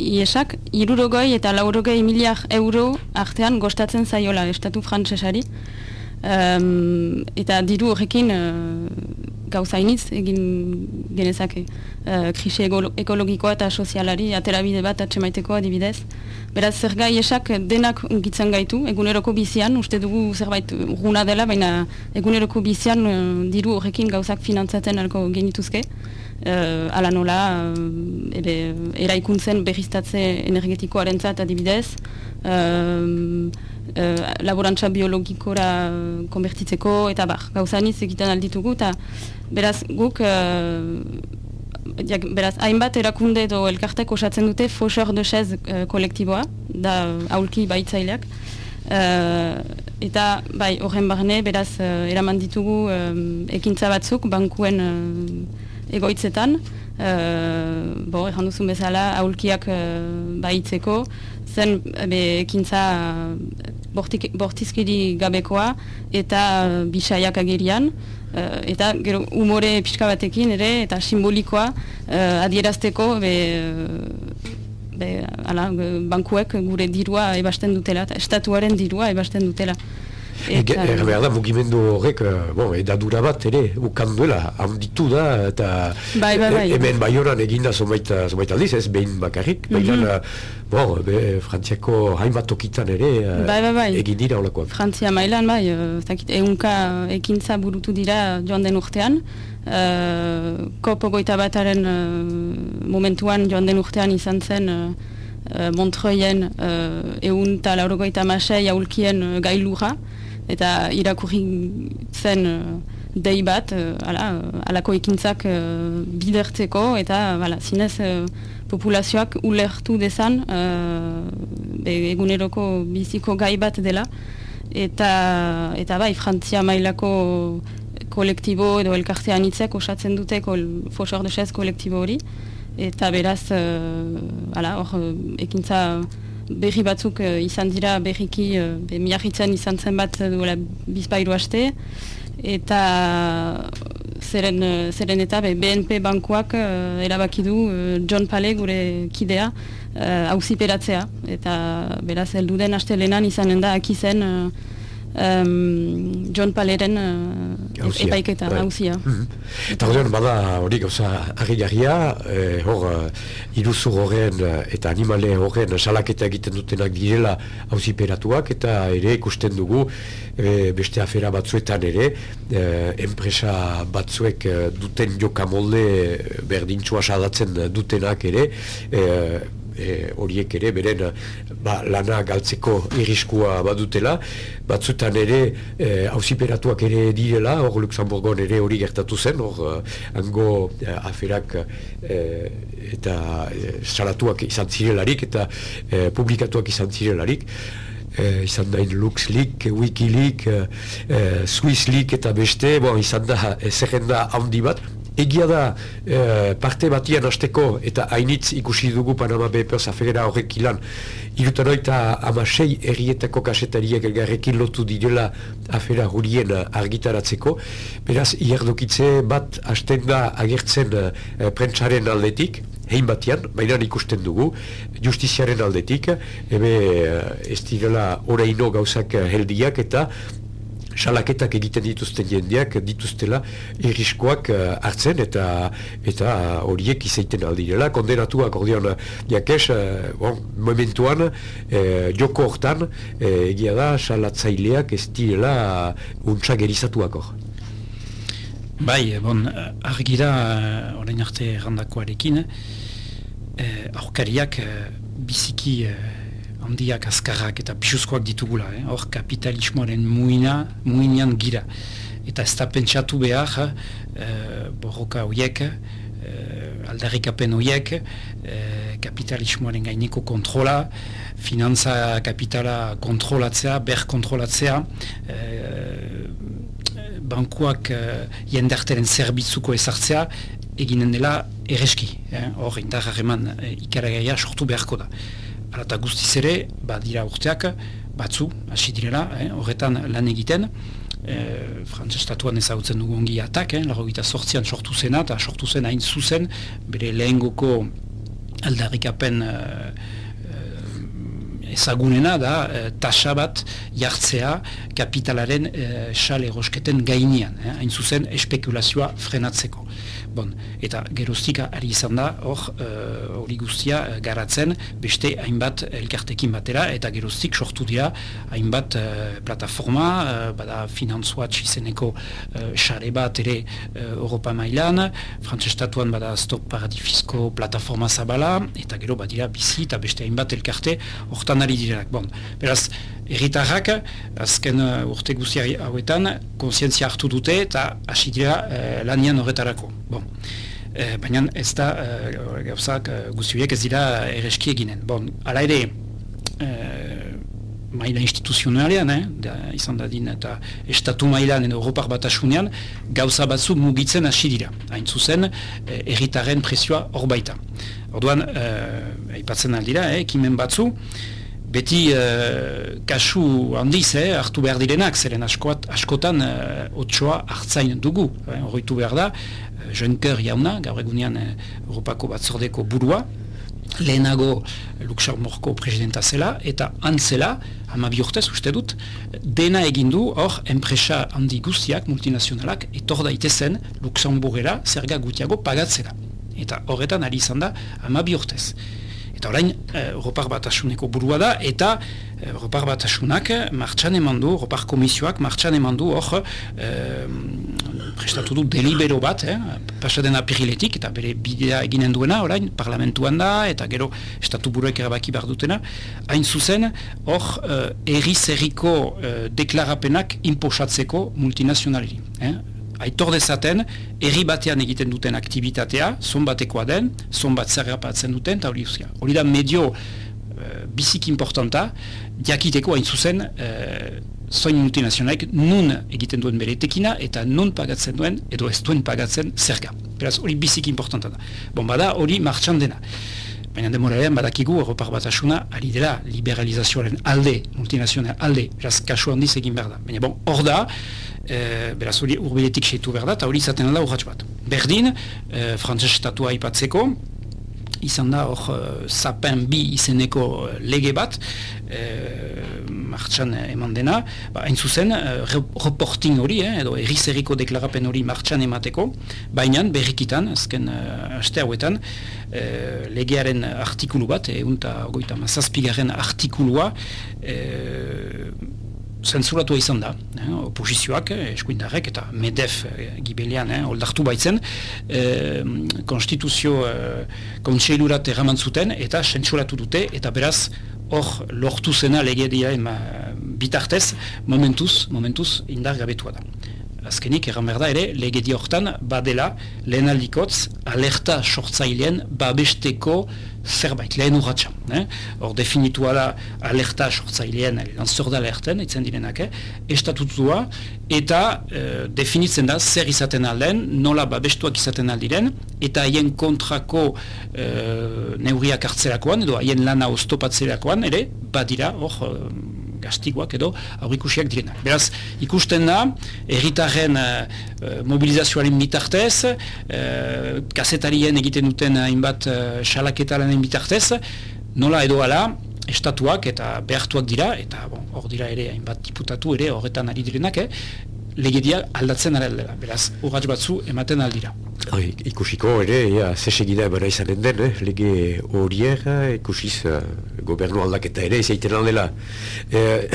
iesak, irurogoi eta laurogoi miliar euro artean gostatzen zaiola estatu frantzesari. Um, eta diru horrekin gauzainiz egin genezake uh, krisi ekologikoa eta sozialari aterabide bat atxemaiteko adibidez. Beraz, zer gai esak denak ungitzen gaitu, eguneroko bizian, uste dugu zerbait runa dela, baina eguneroko bizian uh, diru horrekin gauzak finantzatzen alko genituzke. Uh, ala nola, ebe, eraikuntzen berriztatze energetikoaren zat adibidez, uh, uh, laborantza biologikora konbertitzeko, eta bar, gauzaniz egiten alditugu, eta beraz guk uh, beraz hainbat erakunde edo elkartek osatzen dute fosor de chez uh, kolektiboa da aulki baitzaileak. Uh, eta bai horren barne beraz uh, eraman ditugu um, ekintza batzuk bankuen uh, egoitzetan. Uh, bo, erran duzun bezala aulkiak uh, baitzeko. Zen ekintza uh, bortizkiri gabekoa eta uh, bisaiak agerian Uh, eta gero umore pixka batekin ere eta simbolikoa uh, adierazteko be, be, ala, bankuek gure dirua ebasten dutela eta estatuaren dirua ebasten dutela. Eta... Er, behar da, mugimendu horrek, eh, bon, edadura bat, ere, ukanduela, handitu da, eta bai, bai, bai. hemen bai horan eginda zomaita, zomaita aldiz, ez behin bakarrik, mm -hmm. bon, be, frantziako hainbat tokitan ere eh, bai, bai, bai. egin dira holakoak. Frantzia mailan, bai, zakit, eunka ekintza burutu dira joan den urtean, uh, kopo goita bataren uh, momentuan joan den urtean izan zen uh, Montreuien uh, eun eta laurogoita masai aulkien uh, gailura, eta irakurri zen uh, dei bat, uh, ala, uh, alako ekintzak uh, bidertzeko, eta ala, zinez uh, populazioak ulertu dezan uh, eguneroko biziko gai bat dela, eta, eta bai, Frantzia mailako kolektibo edo elkartean itzek osatzen dute kol, fosor desez kolektibo hori, eta beraz, uh, ala, hor, ekintza berri batzuk uh, izan dira berriki uh, miarritzen izan zen bat duela bizpairu haste eta zeren, uh, zeren eta be, BNP bankuak uh, erabaki du John Pale gure kidea hauziperatzea uh, eta beraz heldu den haste lehenan izanen da akizen uh, um, John Paleren uh, epaiketa hauzia. Mm -hmm. Eta horren bada hori gauza harri-garria, eh, hor uh, iruzur horren eta animale horren salaketa egiten dutenak direla hauziperatuak eta ere ikusten dugu e, beste afera batzuetan ere e, enpresa batzuek duten jokamolde berdintxua sadatzen dutenak ere e, e, horiek ere beren ba, lana galtzeko iriskua badutela. Batzutan ere hausiperatuak e, ere direla hor Luxemburgon ere hori gertatu zen hor uh, hango uh, aferak uh, eta uh, salatuak izan zirelarik eta uh, publikatuak izan zirelarik. Eh, izan da LuxLeak, WikiLeak, eh, SwissLeak eta beste, bon, izan da zerrenda handi bat, Egia da, e, parte batian hasteko eta hainitz ikusi dugu Panama Papers aferera horrek ilan, irutaroita amasei errietako kasetariek elgarrekin lotu direla afera hurien argitaratzeko. Beraz, iardokitze bat hasten da agertzen e, prentsaren aldetik, hein batian, baina ikusten dugu, justiziaren aldetik, ebe ez direla oraino gauzak heldiak eta salaketak egiten dituzten jendeak dituztela irriskoak uh, hartzen eta eta horiek izaiten aldirela. Kondenatuak ordean jakes, uh, bon, momentuan, uh, joko hortan, egia da, salatzaileak ez direla uh, untsa gerizatuak hor. Bai, bon, argira, orain arte randakoarekin, eh, aurkariak biziki handiak azkarrak eta pisuzkoak ditugula, eh? hor kapitalismoaren muina, muinean gira. Eta ez da pentsatu behar, eh, borroka horiek, eh, aldarrikapen horiek, eh, kapitalismoaren gaineko kontrola, finantza kapitala kontrolatzea, ber kontrolatzea, eh, bankuak eh, jendarteren zerbitzuko ezartzea, eginen dela erreski. Eh? Hor, indarrareman eh, ikaragaia sortu beharko da. Arata guztiz ere, ba, dira urteak, batzu, hasi direla, eh, horretan lan egiten, eh, Frantz estatuan ezagutzen dugu ongi atak, eh, lago gita sortzian sortu zena, eta sortu zen hain zuzen, bere lehen goko aldarrikapen eh, eh, ezagunena da, eh, tasa bat jartzea kapitalaren eh, xale rosketen gainean, eh, hain zuzen espekulazioa frenatzeko. Bon, eta geroztika ari izan da, hor, eh, hori guztia uh, garatzen, beste hainbat elkartekin batera, eta geroztik sortu dira hainbat uh, plataforma, uh, bada finanzuatx izeneko xare bat ere Europa mailan, frantzestatuan bada Stop Paradifizko plataforma zabala, eta gero badira bizi eta beste hainbat elkarte hortan ari direnak. Bon, beraz, erritarrak, azken uh, urte guztia hauetan, konsientzia hartu dute eta hasi dira uh, lanian horretarako. Bon. E, baina ez da e, gauzak e, guztiak ez dira ereski eginen. Bon, ala ere, e, maila instituzionalean, eh, da, izan da din, eta estatu mailan edo Europar batasunean, gauza batzu mugitzen hasi dira. Hain zuzen, e, erritaren presioa hor baita. Orduan, e, aipatzen aldira, eh, ekimen batzu, beti kasu handiz, eh, hartu behar direnak, zeren askoat, askotan uh, otsoa hartzain dugu, eh, horretu behar da, Juncker jauna, gaur egunean eh, Europako batzordeko burua, lehenago Luxemburgko presidenta zela, eta antzela, hama bihurtez uste dut, dena egindu hor enpresa handi guztiak, multinazionalak, etor daitezen Luxemburgera zerga gutiago pagatzera. Eta horretan ari izan da hama bihurtez. Eta orain, eh, Europar Batasuneko burua da, eta eh, Europar Batasunak martxan eman du, Europar Komisioak martxan eman du, hor, eh, prestatu du delibero bat, eh, pasaden apiriletik, eta bere bidea eginen duena, orain, parlamentuan da, eta gero estatu buruek erabaki behar dutena, hain zuzen, hor, eh, erri-zerriko eh, deklarapenak imposatzeko multinazionaleri. Eh? Aitor dezaten, herri batean egiten duten aktivitatea, zon batekoa den, zon bat zerrapatzen duten, eta hori Hori da medio uh, bizik importanta, diakiteko hain zuzen, uh, zoin multinazionalik nun egiten duen bere tekina, eta nun pagatzen duen, edo ez duen pagatzen zerga. Beraz, hori bizik importanta da. Bon, bada, hori martxan dena. Baina demoralean badakigu Europar Batasuna ari dela liberalizazioaren alde, multinazional alde, beraz kasu handiz egin behar da. Baina bon, hor da, e, beraz hori urbiletik seitu behar da, eta hori izaten alda urratx bat. Berdin, e, frantzes estatua ipatzeko, izan da hor zapen bi izeneko lege bat, martxan eman dena, ba, hain zuzen, reporting hori, eh, edo errizeriko deklarapen hori martxan emateko, baina berrikitan, azken aste hauetan, legearen artikulu bat, egun eta goita mazazpigaren artikulua, zentzuratua izan da, eh, oposizioak, eh, eskuindarrek eta medef eh, gibelian eh, oldartu baitzen, eh, konstituzio eh, kontseilurat erraman zuten eta zentsuratu dute eta beraz hor lortu zena legedia bitartez momentuz, momentuz indar gabetua da. Azkenik, erran berda ere, legedi hortan badela lehen aldikotz alerta sortzailean babesteko zerbait, lehen urratxa. Eh? Hor definitu ala alerta sortzailean, lanzor da alerten, itzen direnak, eh? estatutua, eta eh, definitzen da zer izaten alden, nola babestuak izaten aldiren, eta haien kontrako eh, neuriak hartzerakoan, edo haien lana oztopatzerakoan, ere, badira, hor, gastiguak edo aurrikusiak direnak. Beraz, ikusten da, erritarren uh, mobilizazioaren bitartez, uh, kasetarien egiten duten hainbat uh, salaketaren bitartez, nola edo ala, estatuak eta behartuak dira, eta hor dira ere hainbat diputatu ere horretan ari direnak, eh, legedia aldatzen ara beraz, urratz batzu ematen aldira. Hai, ikusiko ere, ja, zesegida ebara izanen den, eh? lege horiek, ikusiz uh, gobernu aldaketa ere, izaiten aldela, eh,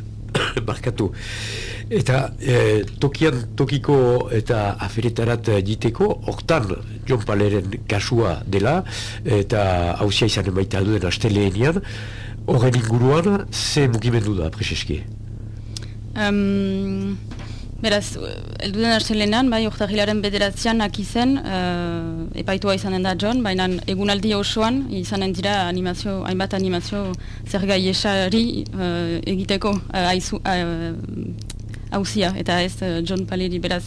barkatu. Eta eh, tokian tokiko eta aferetarat diteko, hortan John Paleren kasua dela, eta hausia izanen baita duen asteleenean, horren inguruan, ze mugimendu da, preseski? Um, Beraz, elduden artelenan, bai, urtahilaren bederatzean akizen, uh, eh, epaitua izanen da John, baina egunaldi osoan izanen dira animazio, hainbat animazio zer gai esari uh, egiteko uh, hauzia, eta ez John Paleri beraz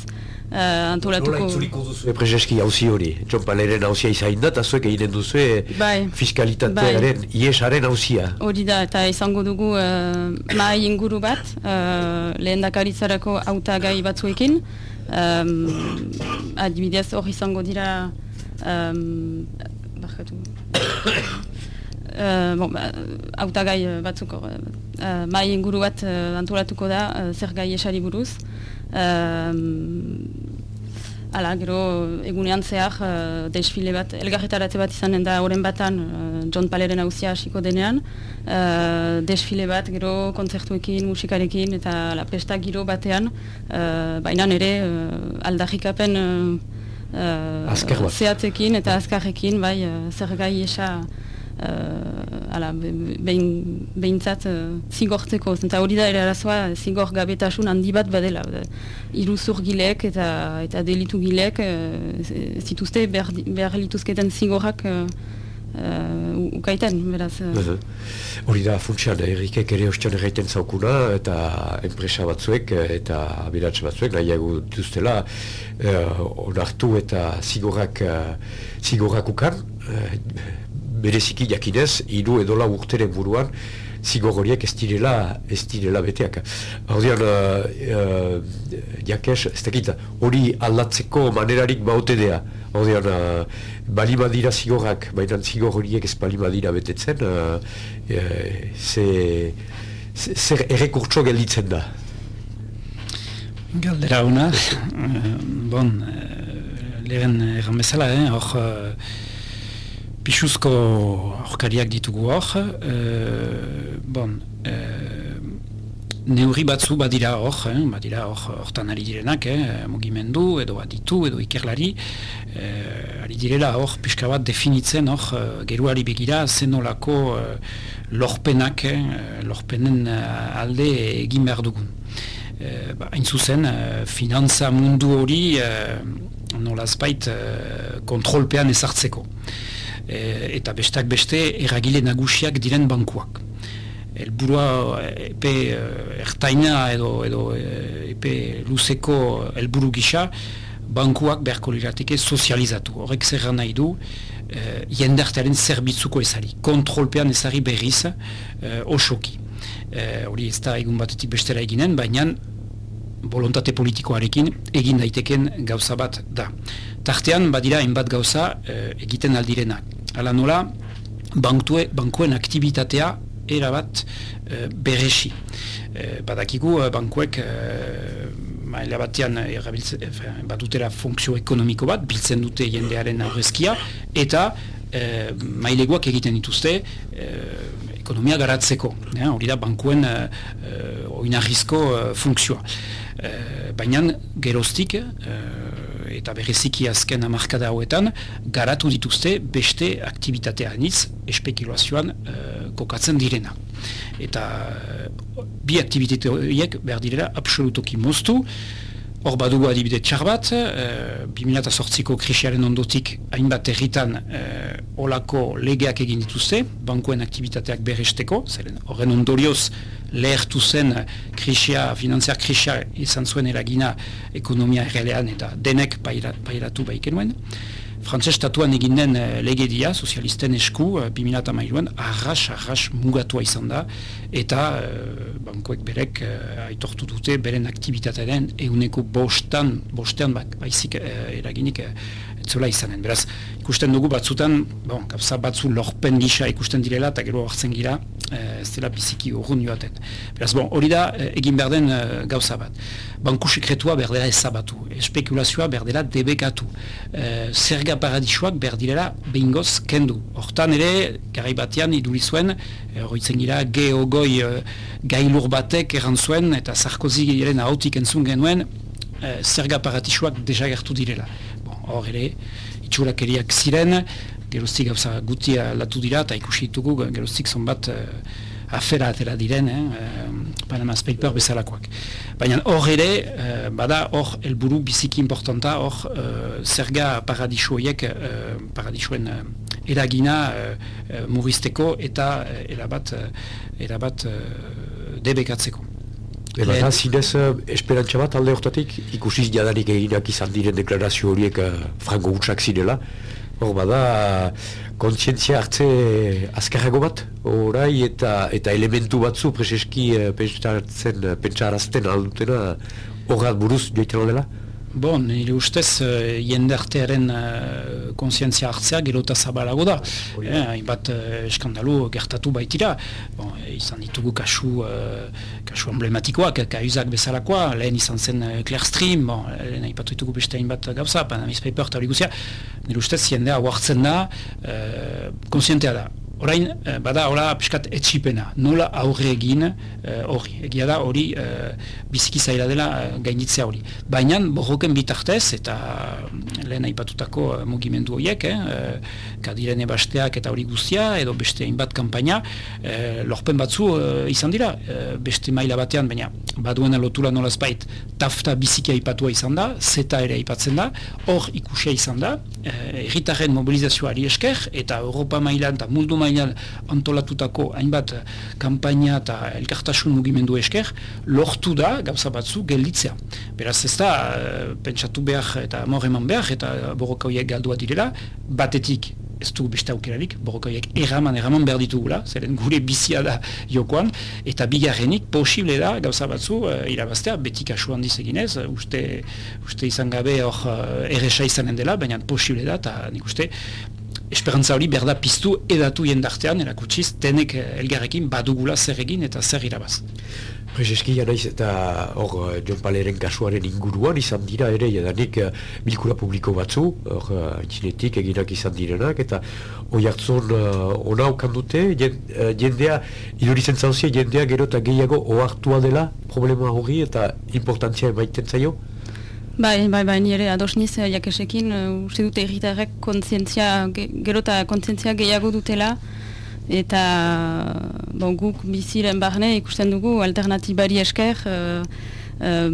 uh, antolatuko... Nola itzuliko duzu eprezeski hauzi hori, John Paleren hauzia izain da, eta zuek egiten duzu bai. fiskalitatearen, bai. iesaren hauzia. Hori da, eta izango dugu uh, mai inguru bat, uh, lehen dakaritzarako auta gai batzuekin, um, adibidez hori izango dira... Um, barkatu... Uh, bon, ba, autagai batzuk uh, mai inguru bat uh, antolatuko da uh, zer gai esari buruz Hala, gero egunean zehar uh, desfile bat, elgarretaratze bat izanen da horren batan uh, John Paleren hauzia hasiko denean. Uh, desfile bat, gero kontzertuekin, musikarekin eta la pesta giro batean. Uh, Baina ere uh, aldarrikapen uh, uh, zehatzekin eta azkarrekin, bai, uh, zer gai esa uh, ala, behin, behintzat uh, zigortzeko, zenta hori da ere arazoa zigor gabetasun handi bat badela. Iruzur gilek eta, eta delitu gilek uh, zituzte behar, behar lituzketen zigorrak uh, uh, ukaiten, beraz. Uh. Hori da, funtsian, errikek ere ostian erraiten zaukuna, eta enpresa batzuek, eta abiratz batzuek, nahiago duztela, uh, onartu eta zigorrak, uh, zigorrak ukan, bereziki jakinez, hiru edola urteren buruan, zigor horiek ez direla, ez direla beteak. Hordian, uh, uh, jakes, ez dakit, hori aldatzeko manerarik baute dea. Hordian, uh, bali badira zigorrak, baina zigor horiek ez bali badira betetzen, uh, uh, ze, zer errekurtso gelditzen da. Galdera uh, bon, lehen erran bezala, eh, hor, Pixuzko aurkariak ditugu hor, e, bon, e, neurri batzu badira hor, eh, badira hor hortan ari direnak, eh, mugimendu edo aditu edo ikerlari, eh, ari direla hor pixka bat definitzen hor geruari begira zenolako eh, lorpenak, eh, lorpenen alde egin behar dugun. Eh, ba, hain zuzen, eh, finantza mundu hori eh, nolazbait eh, kontrolpean ezartzeko eta bestak beste eragile nagusiak diren bankuak. Elburua epe eh, ertaina edo, edo eh, epe luzeko elburu gisa, bankuak beharko lirateke sozializatu. Horrek zer nahi du, e, jendartearen zerbitzuko ezari, kontrolpean ezari berriz e, osoki. Hori ez da egun batetik bestera eginen, baina volontate politikoarekin egin daiteken gauza bat da. Tartean, badira, hainbat gauza egiten aldirenak. Hala nola, bankuen aktivitatea erabat uh, beresi. Uh, badakigu uh, bankuek uh, maila batean batutera funksio ekonomiko bat, biltzen dute jendearen aurrezkia, eta uh, maileguak egiten dituzte ekonomia garatzeko. Hori da bankuen uh, oinarrizko uh, funtzioa. Uh, Baina geroztik, eta bereziki azken amarkada hauetan, garatu dituzte beste aktivitatea niz, espekulazioan uh, kokatzen direna. Eta uh, bi aktivitate horiek behar direla absolutoki moztu, Hor badugu adibide txar bat, e, 2008ko krisiaren ondotik hainbat erritan e, olako legeak egin dituzte, bankuen aktivitateak berresteko, zeren horren ondorioz lehertu zen krisia, finanziar krisia izan zuen eragina ekonomia errealean eta denek pairatu baikenuen. Frantzes estatuan egin den uh, legedia, sozialisten esku, uh, 2008an, arras, arras mugatua izan da, eta uh, bankoek berek uh, aitortu dute beren aktivitatearen eguneko bostan, bostean bak, baizik uh, eraginik uh, etzula izanen. Beraz, ikusten dugu batzutan, bon, kapsa batzu lorpen gisa ikusten direla, eta gero hartzen gira, ez dela biziki urrun joaten. Beraz, bon, hori da, egin behar den gauza bat banku sekretua berdela ezabatu, espekulazioa berdela debekatu, e, zerga paradisuak berdirela behingoz kendu. Hortan ere, gari batean iduri zuen, horretzen gira, geogoi e, gailur batek erran zuen, eta Sarkozy giren hautik entzun genuen, e, zerga paradisuak desagertu direla. Bon, hor ere, itxurak eriak ziren, geroztik gauza gutia latu dira, eta ikusi ditugu, geroztik zonbat, e, afera atera diren, eh, eh Panama Paper bezalakoak. Baina hor ere, eh, bada hor helburu biziki importanta, hor eh, zerga paradisuoiek, eh, paradisuen eh, eragina eh, murrizteko eta eh, erabat, erabat eh, debekatzeko. Eba, da, zinez, esperantza bat alde hortatik, ikusiz jadanik eginak izan diren deklarazio horiek frango gutsak zirela, hor bada, kontzientzia hartze azkarrago bat, orai eta eta elementu batzu preseski uh, pentsatzen, pentsarazten aldutena horrat buruz joiten dela? Bon, nire ustez, uh, jende artearen uh, konsientzia hartzea gerota zabalago da. Hainbat eh, eskandalu gertatu baitira. Bon, izan ditugu kasu, kasu emblematikoak, kauzak bezalakoa, lehen izan zen uh, Claire Stream, bon, lehen haipatu ditugu beste hainbat gauza, Panamiz Paper eta hori guzia. Nire ustez, jendea huartzen da, uh, konsientea da. Orain, eh, bada, hola, piskat etxipena, nola aurre egin eh, hori. Egia da, hori uh, biziki zaila dela gainitzea hori. Baina, borroken bitartez, eta mm, lehen aipatutako mugimendu horiek, eh, uh, kadiren ebasteak eta hori guztia, edo beste hainbat kampaina, uh, lorpen batzu izan dira, beste maila batean, baina baduena lotura nola zbait, tafta biziki aipatua izan da, zeta ere aipatzen da, hor ikusia izan da, erritaren uh, mobilizazioari esker, eta Europa mailan eta mundu mailan mailan antolatutako hainbat kanpaina eta elkartasun mugimendu esker, lortu da gauza batzu gelditzea. Beraz ez da, eh, pentsatu behar eta amor eman behar eta borroka horiek galdua direla, batetik ez du beste aukerarik, borroka horiek erraman, erraman behar ditugula, zeren gure bizia da jokoan, eta bigarrenik posible da gauza batzu uh, irabaztea, beti kasu handiz eginez, uste, uste izan gabe hor uh, erresa izanen dela, baina posible da, eta nik uste esperantza hori berda piztu edatu jendartean, erakutsiz, tenek eh, elgarrekin badugula zer egin eta zer irabaz. Prezeski naiz eta hor eh, John Paleren kasuaren inguruan izan dira ere edanik uh, bilkura publiko batzu, hor uh, eginak izan direnak, eta hoi hartzun uh, ona okan dute, jendea, idurizen zauzia, jendea gero eta gehiago ohartua dela problema hori eta importantzia emaiten zaio? Bai, bai, bai, nire adosniz uh, jakesekin, uh, uste dute erritarrek kontzientzia, ge, gero eta kontzientzia gehiago dutela, eta bon, guk biziren barne ikusten dugu alternatibari esker, uh, uh,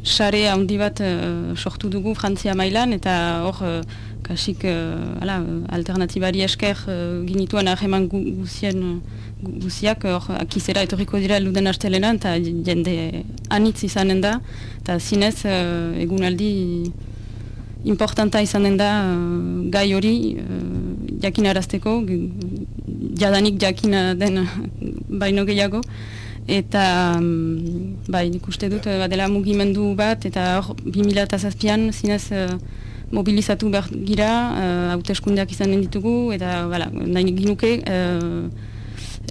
xare handi bat uh, sortu dugu Frantzia mailan, eta hor, uh, kasik, uh, ala, alternatibari esker uh, ginituen ahreman gu, guzien, guziak hor akizera etorriko dira luden astelena eta jende anitz izanen da eta zinez uh, egunaldi importanta izanen da uh, gai hori uh, jakin arazteko jadanik jakina den baino gehiago. Eta um, bai nik uste dut badela mugimendu bat eta hor 2007an zinez mobilizatu behar gira, hauteskundeak uh, izanen ditugu, eta bala, nahi ginuke,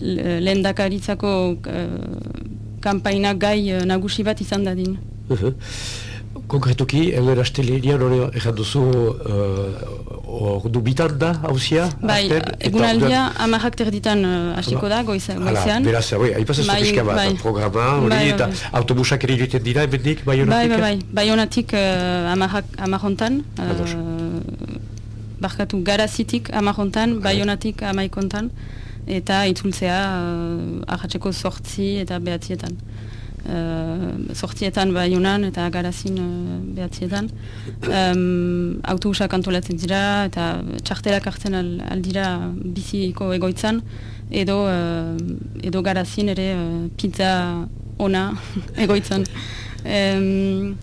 lehen dakaritzako kampaina gai nagusi bat izan dadin. Konkretuki, Elder Astelerian hori egin duzu ordu uh, bitan da, hauzia? Bai, egun amarrak terditan uh, hasiko da, goizean. Hala, beraz, bai, haipazen bai, pixka bat, bai. programa hori, bai, eta bai. autobusak ere iriten dira, ebendik, bai honatik? Bai, bai, bai, bai honatik uh, amarrontan, uh, barkatu garazitik amarrontan, bai honatik amaikontan, eta itzultzea uh, ahatzeko sortzi eta behatzietan sortzietan bai eta garazin uh, behatzietan. Um, autobusak antolatzen dira eta txartelak hartzen al, aldira biziko egoitzan edo, uh, edo garazin ere uh, pizza ona egoitzan. Um,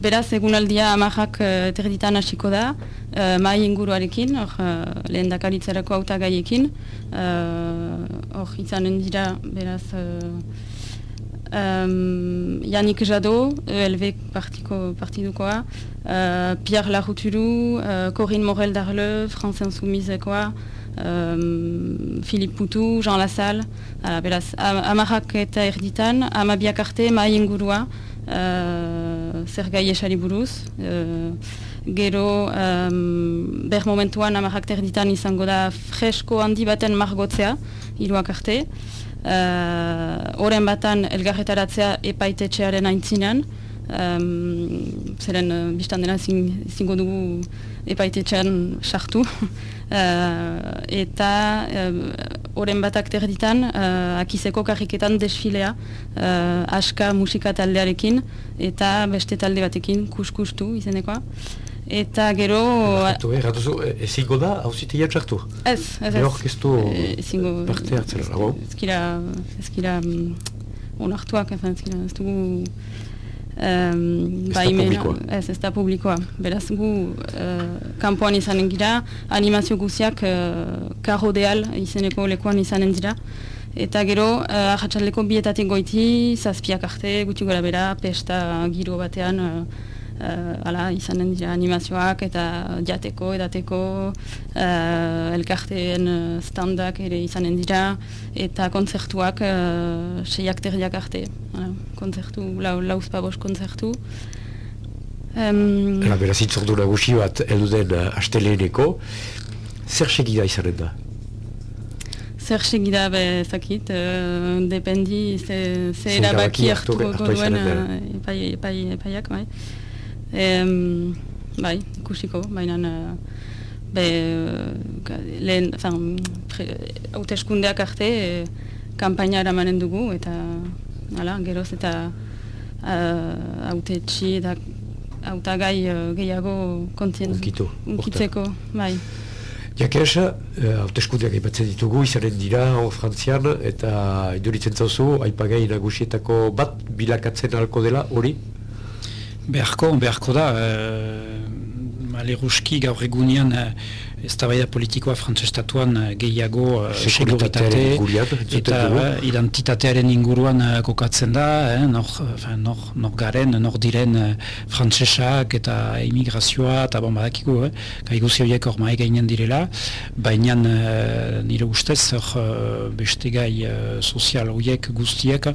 beraz, egunaldia amarrak uh, terditan hasiko da, uh, mai inguruarekin, hor uh, lehen dakaritzarako autagaiekin, hor uh, izanen dira, beraz, um, Yannick Jadot, ELV partiko, partidukoa, uh, Pierre Laruturu, uh, Corinne Morel d'Arle, France Insoumisekoa, um, Philippe Poutou, Jean Lassalle, ala, beraz, amarrak eta erditan, amabiak arte, mai ingurua, uh, zer gai esari buruz, uh, gero um, ber momentuan amarrak erditan izango da fresko handi baten margotzea, hiruak arte, Uh, batan elgarretaratzea epaitetxearen aintzinean, um, zeren uh, biztan dena zingo dugu epaitetxean sartu. uh, eta uh, batak terditan, uh, akizeko karriketan desfilea, uh, aska musika taldearekin eta beste talde batekin kuskustu izenekoa. Eta gero... Erratu, erratu zu, ezingo da, hau zitea txartu? Ez, ez ez. Eorkestu parte hartzen, lago? Ezkira, ezkira, onartuak, ez ezkira, ez dugu... Um, ez publikoa. Ez, ez da publikoa. Beraz gu, uh, kanpoan izanen gira, animazio guziak uh, karro deal izeneko lekuan izanen dira. Eta gero, uh, ahatsaleko bietatik goiti, zazpiak arte, guti gora bera, pesta giro batean, uh, uh, ala, izanen dira animazioak eta jateko, edateko, uh, elkarteen uh, standak ere izanen dira, eta kontzertuak uh, seiak terdiak arte. Ala, kontzertu, lau, lauzpabos kontzertu. Um, Hala, beraz, itzordu nagusi bat, eluden uh, asteleeneko, zer segida izanen da? Zer segida be zakit, uh, dependi ze, ze erabaki hartu duen epaiak, bai. Em, bai, ikusiko, baina uh, be, uh, lehen, haute eskundeak arte e, kampaina eramanen dugu eta ala, geroz eta haute uh, txi eta hauta gai uh, gehiago kontzien unkitzeko, bai. Jakes, haute eskundeak ipatzen ditugu, izanen dira, hor frantzian, eta iduritzen zauzu, aipagai nagusietako bat bilakatzen alko dela, hori? Beharko, beharko da, e, maleruski gaur egunean e, ez da baida politikoa frantzestatuan eh, gehiago uh, seguritate eta identitatearen inguruan uh, kokatzen da, eh, nor, nor, nor garen, nor diren uh, frantzesak eta imigrazioa eta bon badakiko, eh, gai horiek hor maik gainen direla, baina uh, nire ustez uh, beste gai uh, sozial horiek guztiek uh,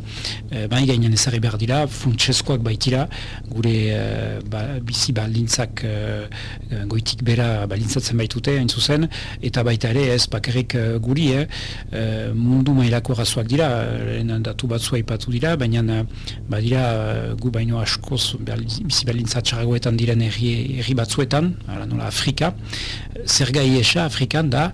maik gainen ezari behar dira, funtsezkoak baitira, gure uh, ba, bizi balintzak uh, goitik bera balintzatzen baitute, hain zuzen, eta baita ere ez bakarrik uh, guri, eh, uh, mundu mailako razuak dira, datu batzua ipatu dira, baina badira uh, gu baino askoz bizi balintza txaragoetan diren erri, erri batzuetan, ala nola Afrika, zer gai esa Afrikan da,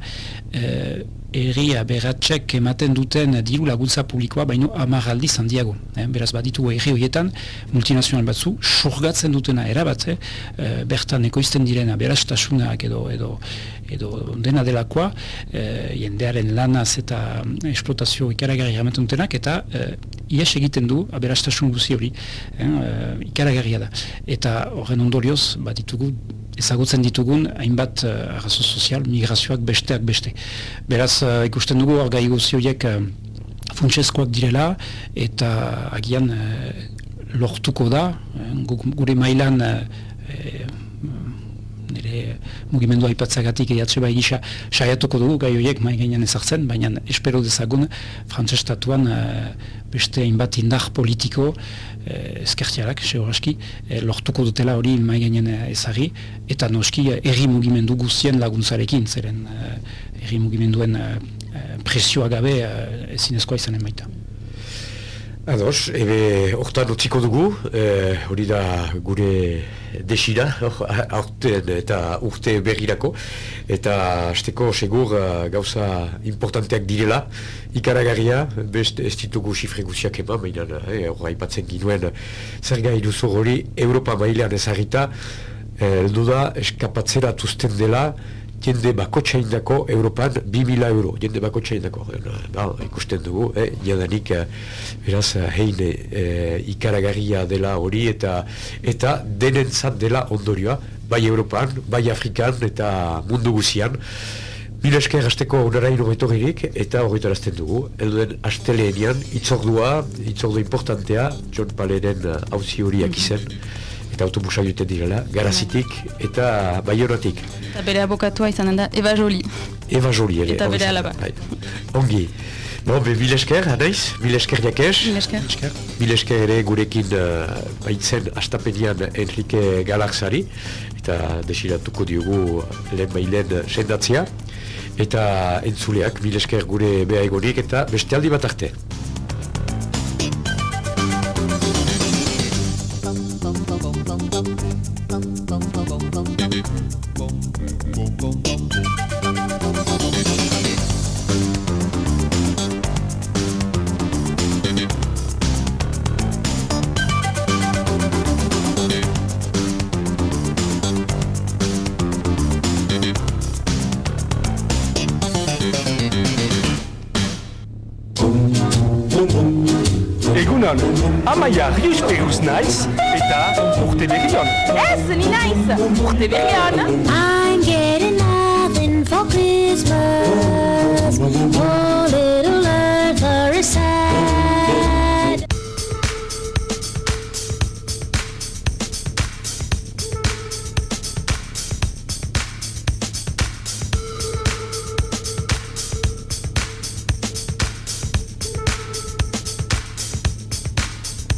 erri aberratxek ematen duten diru laguntza publikoa baino amarraldi zandiago. Eh? Beraz baditu erri horietan multinazional batzu surgatzen dutena erabat, eh? bertan ekoizten direna berastasunak edo, edo, edo dena delakoa, eh, jendearen lanaz eta esplotazio ikaragarri ematen dutenak, eta eh, ies egiten du aberastasun guzi hori, eh, ikaragarria da. Eta horren ondorioz, baditugu ezagutzen ditugun hainbat uh, arrazo sozial, migrazioak besteak beste. Beraz, uh, ikusten dugu hor gai horiek uh, funtsezkoak direla eta agian lortuko da, gure mailan nire mugimendu aipatzagatik edatxe bai gisa saiatuko dugu gai horiek mai gainean ezartzen, baina espero dezagun frantzestatuan uh, beste hainbat indar politiko uh, ezkertiarak, sehoraski, uh, lortuko dutela hori mai gainean ezagri, eta noski erri mugimendu guztien laguntzarekin, zeren uh, erri mugimenduen uh, presioa gabe uh, ezinezkoa izanen baita. Ados, ebe hortan utziko dugu, hori da gure desira, aurten eta urte berrirako, eta azteko segur gauza importanteak direla, ikaragarria, best ez ditugu xifre guziak eman, mainan, horra ipatzen ginuen, zer gai hori, Europa mailean ezagita, eldu da, eskapatzera tuzten dela, jende bakotxain dako Europan 2000 euro, jende bakotxain dako ba, ikusten dugu, eh, jadanik eh, beraz, hein eh, ikaragarria dela hori eta eta denentzat dela ondorioa bai Europan, bai Afrikan eta mundu guzian. Mil esker hasteko unara eta horretu dugu. Elduen asteleenean, itzordua, itzordu importantea, John Paleren hauzi horiak izen eta autobusa jute direla, garazitik eta baionatik. Eta bere abokatua izan da, Eva Joli. Eva Joli ere. Eta bere alaba. Bai. Ongi. Bon, be, mil esker, anaiz? Mil esker jakes? Mil esker. Mil esker ere gurekin uh, baitzen astapenian Enrique Galaxari, eta desiratuko diogu lehen bailen sendatzea. Eta entzuleak, mil esker gure beha egonik, eta beste aldi bat arte. Naiz, eta urte berrion. Ez, ni naiz, urte berrion. I'm getting